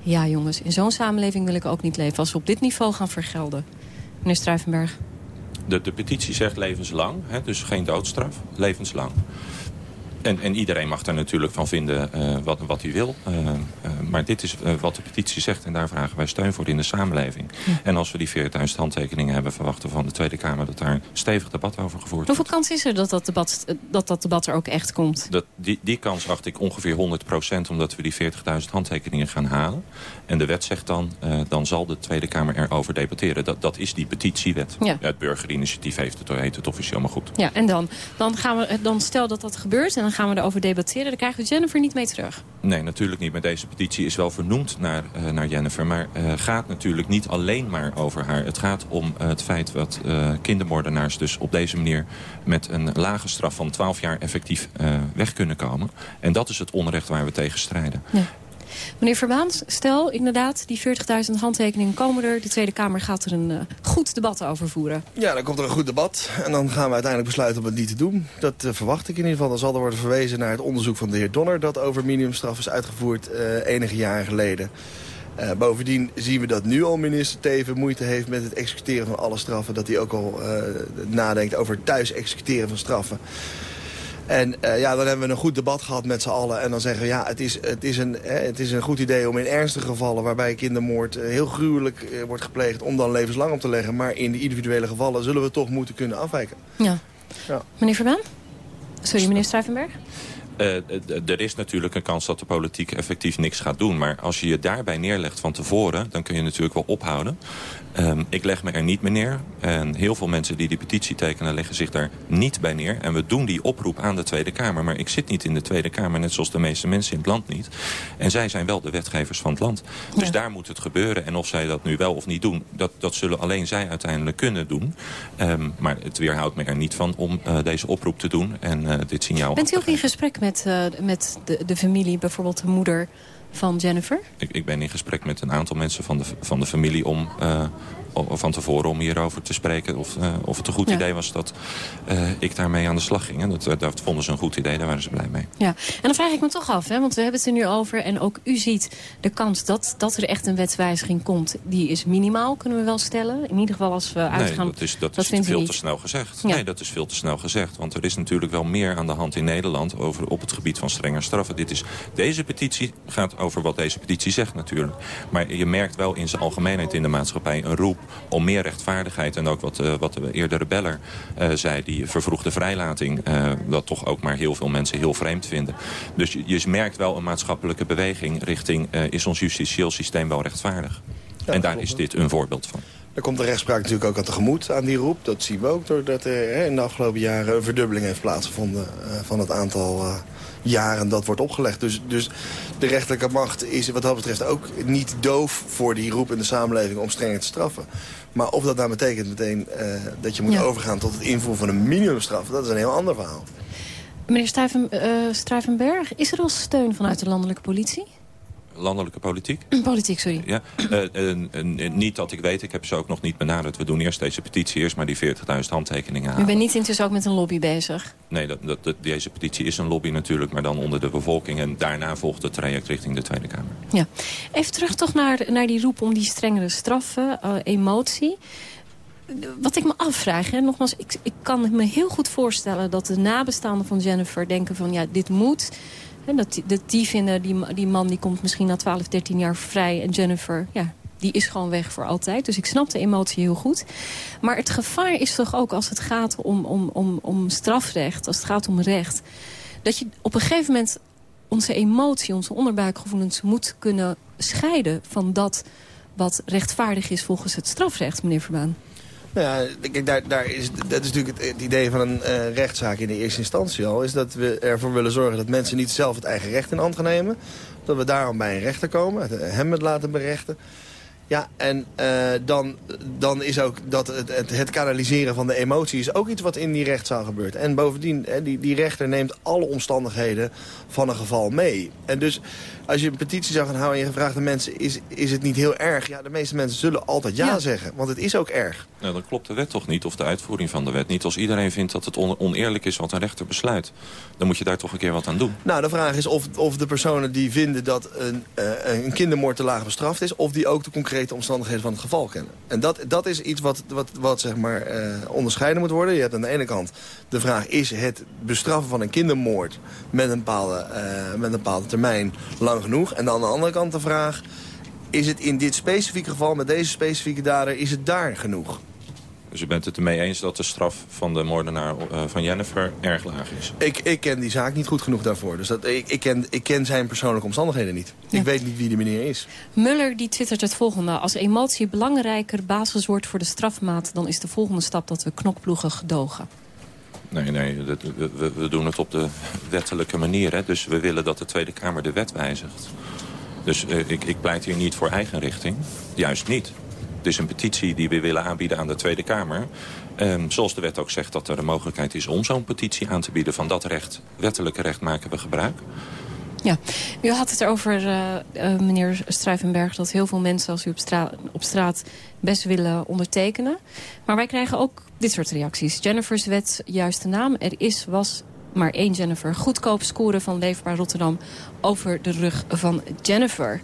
ja jongens, in zo'n samenleving wil ik ook niet leven... als we op dit niveau gaan vergelden. Meneer Struivenberg. De, de petitie zegt levenslang, hè, dus geen doodstraf. Levenslang. En, en, iedereen mag daar natuurlijk van vinden uh, wat, wat hij wil. Uh, uh, maar dit is wat de petitie zegt en daar vragen wij steun voor in de samenleving. Ja. En als we die 40.000 handtekeningen hebben verwachten van de Tweede Kamer... dat daar een stevig debat over gevoerd Hoeveel wordt. kans is er dat dat debat, dat, dat debat er ook echt komt? Dat, die, die kans acht ik ongeveer 100% omdat we die 40.000 handtekeningen gaan halen. En de wet zegt dan, dan zal de Tweede Kamer erover debatteren. Dat, dat is die petitiewet. Ja. Het burgerinitiatief heeft het, heet het officieel maar goed. Ja, en dan, dan, gaan we, dan stel dat dat gebeurt... en dan gaan we erover debatteren. Dan krijgen we Jennifer niet mee terug. Nee, natuurlijk niet. Maar deze petitie is wel vernoemd naar, uh, naar Jennifer. Maar uh, gaat natuurlijk niet alleen maar over haar. Het gaat om het feit dat kindermoordenaars dus op deze manier... met een lage straf van 12 jaar effectief weg kunnen komen. En dat is het onrecht waar we tegen strijden. Ja. Meneer Verbaans, stel inderdaad, die 40.000 handtekeningen komen er. De Tweede Kamer gaat er een uh, goed debat over voeren. Ja, dan komt er een goed debat. En dan gaan we uiteindelijk besluiten om het niet te doen. Dat uh, verwacht ik in ieder geval. Dan zal er worden verwezen naar het onderzoek van de heer Donner... dat over minimumstraf is uitgevoerd uh, enige jaren geleden. Bovendien zien we dat nu al minister Teven moeite heeft met het executeren van alle straffen. Dat hij ook al nadenkt over thuis executeren van straffen. En uh, ja, dan hebben we een goed debat gehad met z'n allen. En dan zeggen we, ja, het is, het, is een, hè, het is een goed idee om in ernstige gevallen... waarbij kindermoord heel gruwelijk uh, wordt gepleegd... om dan levenslang op te leggen. Maar in de individuele gevallen zullen we toch moeten kunnen afwijken. Ja. ja. Meneer Verbaan? Sorry, meneer Stuyvenberg? Uh, er is natuurlijk een kans dat de politiek effectief niks gaat doen. Maar als je je daarbij neerlegt van tevoren... dan kun je natuurlijk wel ophouden. Um, ik leg me er niet bij neer. En heel veel mensen die die petitie tekenen leggen zich daar niet bij neer. En we doen die oproep aan de Tweede Kamer. Maar ik zit niet in de Tweede Kamer, net zoals de meeste mensen in het land niet. En zij zijn wel de wetgevers van het land. Dus ja. daar moet het gebeuren. En of zij dat nu wel of niet doen, dat, dat zullen alleen zij uiteindelijk kunnen doen. Um, maar het weerhoudt me er niet van om uh, deze oproep te doen en uh, dit signaal Bent u ook in gesprek met, uh, met de, de familie, bijvoorbeeld de moeder van Jennifer? Ik, ik, ben in gesprek met een aantal mensen van de, van de familie om uh, van tevoren om hierover te spreken. Of, uh, of het een goed ja. idee was dat uh, ik daarmee aan de slag ging. En dat, dat vonden ze een goed idee, daar waren ze blij mee. Ja, en dan vraag ik me toch af, hè, want we hebben het er nu over. En ook u ziet de kans dat, dat er echt een wetswijziging komt. Die is minimaal, kunnen we wel stellen. In ieder geval als we uitgaan... Nee, dat is, dat, dat is veel te snel gezegd. Ja. Nee, dat is veel te snel gezegd. Want er is natuurlijk wel meer aan de hand in Nederland... Over, op het gebied van strenger straffen. Dit is, deze petitie gaat over wat deze petitie zegt natuurlijk. Maar je merkt wel in zijn algemeenheid in de maatschappij een roep om meer rechtvaardigheid. En ook wat, uh, wat de eerdere beller uh, zei, die vervroegde vrijlating. Dat toch ook maar heel veel mensen heel vreemd vinden. Dus je, je merkt wel een maatschappelijke beweging richting... is ons justitieel systeem wel rechtvaardig? Ja, en daar klopt. is dit een voorbeeld van. Er komt de rechtspraak natuurlijk ook aan tegemoet aan die roep. Dat zien we ook doordat er in de afgelopen jaren een verdubbeling heeft plaatsgevonden van het aantal uh, jaren dat wordt opgelegd. Dus, dus de rechterlijke macht is wat dat betreft ook niet doof voor die roep in de samenleving om strenger te straffen. Maar of dat nou betekent meteen uh, dat je moet ja. overgaan tot het invoeren van een minimumstraf, dat is een heel ander verhaal. Meneer Stuyven, uh, Stuyvenberg, is er al steun vanuit de landelijke politie? Landelijke politiek? <clears throat> Politiek, sorry. Ja, uh, niet dat ik weet. Ik heb ze ook nog niet benaderd. We doen eerst deze petitie, eerst maar die 40.000 handtekeningen halen. U bent niet intussen ook met een lobby bezig? Nee, dat, dat, dat, deze petitie is een lobby natuurlijk, maar dan onder de bevolking. En daarna volgt het traject richting de Tweede Kamer. Ja. Even terug toch naar, naar die roep om die strengere straffen, emotie wat ik me afvraag, hè, nogmaals, ik, ik kan me heel goed voorstellen... dat de nabestaanden van Jennifer denken van, ja, dit moet... Dat, dat die vinden, die, die man die komt misschien na 12, 13 jaar vrij. En Jennifer, ja, die is gewoon weg voor altijd. Dus ik snap de emotie heel goed. Maar het gevaar is toch ook als het gaat om, om, om, om strafrecht, als het gaat om recht... dat je op een gegeven moment onze emotie, onze onderbuikgevoelens... moet kunnen scheiden van dat wat rechtvaardig is volgens het strafrecht, meneer Verbaan. Ja, daar, daar is, dat is natuurlijk het, idee van een uh, rechtszaak in de eerste instantie al. Is dat we ervoor willen zorgen dat mensen niet zelf het eigen recht in hand gaan nemen. Dat we daarom bij een rechter komen, hem het laten berechten. Ja, en uh, dan, dan is ook dat het, het, kanaliseren van de emotie is ook iets wat in die rechtszaal gebeurt. En bovendien, hè, die, die rechter neemt alle omstandigheden van een geval mee. En dus als je een petitie zou gaan houden en je vraagt aan mensen... Is, is het niet heel erg? Ja, de meeste mensen zullen altijd ja, ja. zeggen. Want het is ook erg. Nou, dan klopt de wet toch niet, of de uitvoering van de wet niet. Als iedereen vindt dat het on oneerlijk is wat een rechter besluit... dan moet je daar toch een keer wat aan doen. Nou, de vraag is of, of de personen die vinden dat een, uh, een kindermoord te laag bestraft is... of die ook de concrete omstandigheden van het geval kennen. En dat, dat is iets wat, wat, wat zeg maar, uh, onderscheiden moet worden. Je hebt aan de ene kant de vraag... is het bestraffen van een kindermoord met een bepaalde, uh, met een bepaalde termijn lang genoeg? En dan aan de andere kant de vraag... is het in dit specifieke geval, met deze specifieke dader, is het daar genoeg? Dus u bent het ermee eens dat de straf van de moordenaar uh, van Jennifer erg laag is? Ik, ik ken die zaak niet goed genoeg daarvoor. Dus dat, ik, ik, ken, ik ken zijn persoonlijke omstandigheden niet. Ja. Ik weet niet wie die meneer is. Muller die twittert het volgende. Als emotie belangrijker basis wordt voor de strafmaat... dan is de volgende stap dat we knokploegen gedogen. Nee, nee, we, we, doen het op de wettelijke manier. Hè? Dus we willen dat de Tweede Kamer de wet wijzigt. Dus uh, ik, ik pleit hier niet voor eigen richting. Juist niet. Het is een petitie die we willen aanbieden aan de Tweede Kamer. Um, zoals de wet ook zegt dat er een mogelijkheid is om zo'n petitie aan te bieden. Van dat recht, wettelijke recht, maken we gebruik. Ja, u had het erover, uh, uh, meneer Struivenberg... dat heel veel mensen als u op, straat, op straat best willen ondertekenen. Maar wij krijgen ook dit soort reacties. Jennifer's wet, juiste naam. Er is, was maar één Jennifer. Goedkoop scoren van Leefbaar Rotterdam over de rug van Jennifer.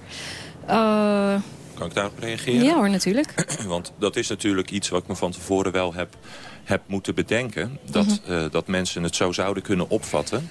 Uh, kan ik daarop reageren? Ja hoor, natuurlijk. <clears throat> Want dat is natuurlijk iets wat ik me van tevoren wel heb, heb moeten bedenken. Dat, uh, dat mensen het zo zouden kunnen opvatten.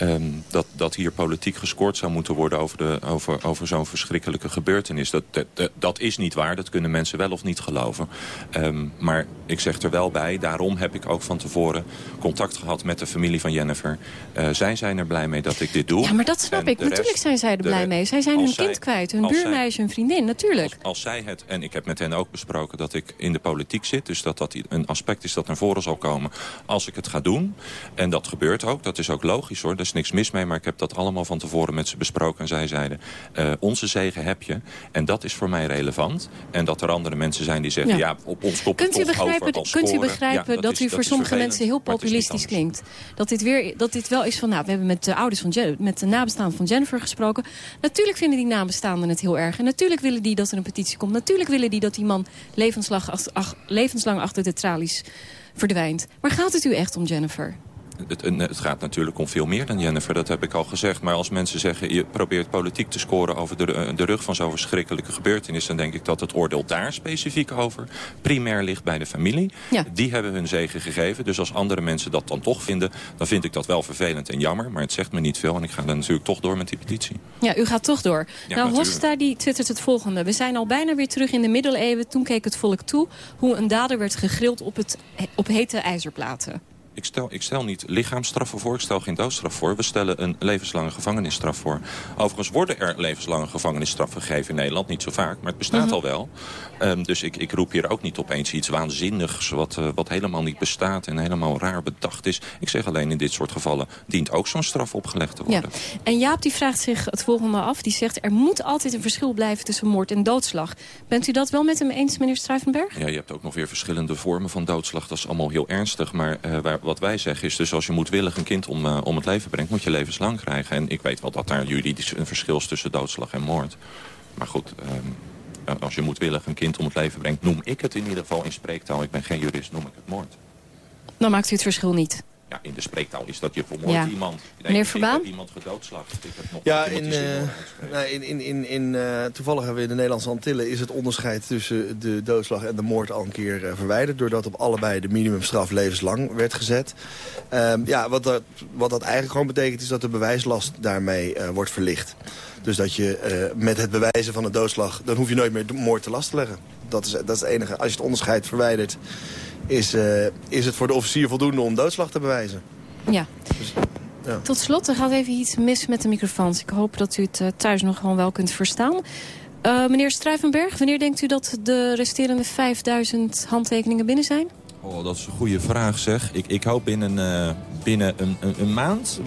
Um, dat, dat hier politiek gescoord zou moeten worden over, de, over, over zo'n verschrikkelijke gebeurtenis. Dat, dat, dat, is niet waar, dat kunnen mensen wel of niet geloven. Um, maar ik zeg er wel bij, daarom heb ik ook van tevoren contact gehad met de familie van Jennifer. Uh, zij zijn er blij mee dat ik dit doe. Ja, maar dat snap en ik. Natuurlijk rest, zijn zij er blij mee. Zij zijn hun zij, kind kwijt, hun buurmeisje, hun vriendin, natuurlijk. Als, als, zij het, en ik heb met hen ook besproken dat ik in de politiek zit. Dus dat dat een aspect is dat naar voren zal komen als ik het ga doen. En dat gebeurt ook, dat is ook logisch hoor. Is niks mis mee, maar ik heb dat allemaal van tevoren met ze besproken. En zij zeiden, uh, onze zegen heb je. En dat is voor mij relevant. En dat er andere mensen zijn die zeggen, ja, ja op ons kop kunt u begrijpen, Kunt u begrijpen ja, dat, u voor sommige mensen heel populistisch klinkt? Dat dit, weer, dat dit wel is van, nou, we hebben met de ouders van Jen, met de nabestaanden van Jennifer gesproken. Natuurlijk vinden die nabestaanden het heel erg. En natuurlijk willen die dat er een petitie komt. Natuurlijk willen die dat die man levenslang, ach, levenslang achter de tralies verdwijnt. Maar gaat het u echt om Jennifer? Het, het, gaat natuurlijk om veel meer dan Jennifer, dat heb ik al gezegd. Maar als mensen zeggen, je probeert politiek te scoren over de, de rug van zo'n verschrikkelijke gebeurtenis... dan denk ik dat het oordeel daar specifiek over primair ligt bij de familie. Ja. Die hebben hun zegen gegeven. Dus als andere mensen dat dan toch vinden, dan vind ik dat wel vervelend en jammer. Maar het zegt me niet veel en ik ga dan natuurlijk toch door met die petitie. Ja, u gaat toch door. Ja, nou, Hosta die twittert het volgende. We zijn al bijna weer terug in de middeleeuwen. Toen keek het volk toe hoe een dader werd gegrild op, het, op hete ijzerplaten. Ik stel, ik stel niet lichaamsstraffen voor, ik stel geen doodstraf voor. We stellen een levenslange gevangenisstraf voor. Overigens worden er levenslange gevangenisstraffen gegeven in Nederland. Niet zo vaak, maar het bestaat mm -hmm. al wel. Um, dus ik, ik roep hier ook niet opeens iets waanzinnigs... Wat, uh, wat helemaal niet bestaat en helemaal raar bedacht is. Ik zeg alleen in dit soort gevallen dient ook zo'n straf opgelegd te worden. Ja. En Jaap die vraagt zich het volgende af. Die zegt er moet altijd een verschil blijven tussen moord en doodslag. Bent u dat wel met hem eens, meneer Struivenberg? Ja, je hebt ook nog weer verschillende vormen van doodslag. Dat is allemaal heel ernstig. Maar uh, waar, wat wij zeggen is dus als je moedwillig een kind om, uh, om het leven brengt... moet je levenslang krijgen. En ik weet wel dat daar juridisch een verschil is tussen doodslag en moord. Maar goed, um, als je moedwillig een kind om het leven brengt... noem ik het in ieder geval in spreektaal. Ik ben geen jurist, noem ik het moord. Dan maakt u het verschil niet. Ja, in de spreektaal is dat je vermoordt ja. iemand. Meneer Verbaan? iemand gedoodslacht. Ik heb nog ja, in, uh, nou, in, in, in, in uh, toevallig hebben we in de Nederlandse Antillen... is het onderscheid tussen de doodslag en de moord al een keer uh, verwijderd... doordat op allebei de minimumstraf levenslang werd gezet. Um, ja, wat dat, wat dat eigenlijk gewoon betekent... is dat de bewijslast daarmee wordt verlicht. Dus dat je met het bewijzen van een doodslag... dan hoef je nooit meer moord te last te leggen. Dat is, dat is het enige. Als je het onderscheid verwijdert is, uh, is het voor de officier voldoende om doodslag te bewijzen. Ja. Dus, ja. Tot slot, er gaat even iets mis met de microfoons. Ik hoop dat u het uh, thuis nog gewoon wel kunt verstaan. Uh, meneer Struivenberg, wanneer denkt u dat de resterende 5000 handtekeningen binnen zijn? Oh, dat is een goede vraag zeg. Ik, ik hoop binnen, binnen een, een, een maand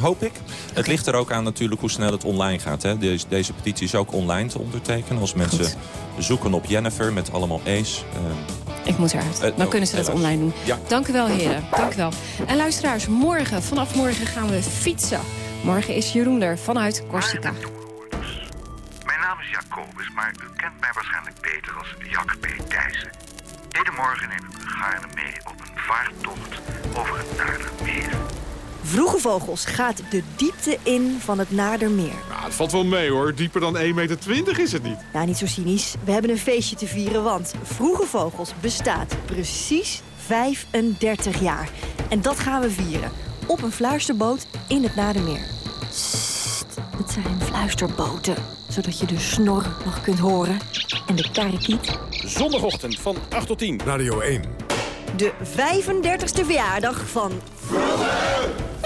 hoop ik. Het ligt er ook aan natuurlijk hoe snel het online gaat. Hè. Deze, deze petitie is ook online te ondertekenen. Als mensen Goed. zoeken op Jennifer met allemaal E's. Uh, ik moet eruit. Uh, Dan kunnen ze dat online doen. Ja. Dank u wel, heren. Dank u wel. En luisteraars, morgen, vanaf morgen gaan we fietsen. Morgen is Jeroen er vanuit Corsica. Mijn naam is Jacobus, maar u kent mij waarschijnlijk beter als Jack P. Thijssen. Hedemorgen neem ik u gaarne mee op een vaartocht over het Naardermeer. Vroege Vogels gaat de diepte in van het Nadermeer. Nou, het valt wel mee hoor. Dieper dan 1,20 meter is het niet. Nou, niet zo cynisch. We hebben een feestje te vieren, want Vroege Vogels bestaat precies 35 jaar. En dat gaan we vieren. Op een fluisterboot in het Nadermeer. Sst, het zijn fluisterboten. Zodat je de snor nog kunt horen. En de karakiet. Zondagochtend van 8 tot 10. Radio 1. De 35e verjaardag van... Vroege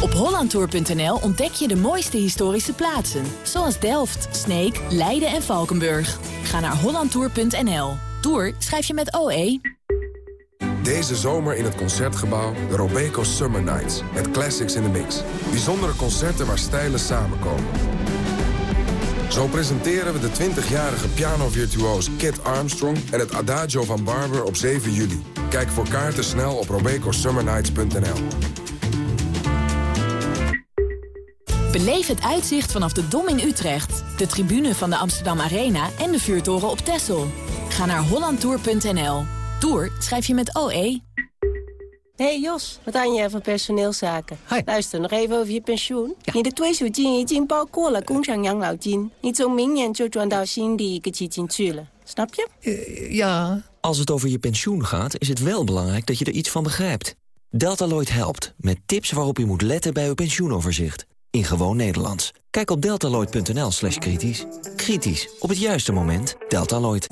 Op hollandtour.nl ontdek je de mooiste historische plaatsen. Zoals Delft, Sneek, Leiden en Valkenburg. Ga naar hollandtour.nl. Tour schrijf je met OE. Deze zomer in het Concertgebouw de Robeco Summer Nights. Met classics in the mix. Bijzondere concerten waar stijlen samenkomen. Zo presenteren we de 20-jarige pianovirtuoos Kit Armstrong... en het Adagio van Barber op 7 juli. Kijk voor kaarten snel op robecosummernights.nl. Beleef het uitzicht vanaf de Dom in Utrecht, de tribune van de Amsterdam Arena en de vuurtoren op Texel. Ga naar hollandtour.nl. Tour schrijf je met OE. Hey Jos, wat aan je van personeelszaken? Luister, nog even over je pensioen. Je de 退休金已经包括了工厂养老金，你从明年就转到新的一个基金去了，snap je? Ja. Als het over je pensioen gaat, is het wel belangrijk dat je er iets van begrijpt. Deltaloid helpt, met tips waarop u moet letten bij uw pensioenoverzicht. In gewoon Nederlands. Kijk op deltaloid.nl slash kritisch. Kritisch, op het juiste moment. Deltaloid.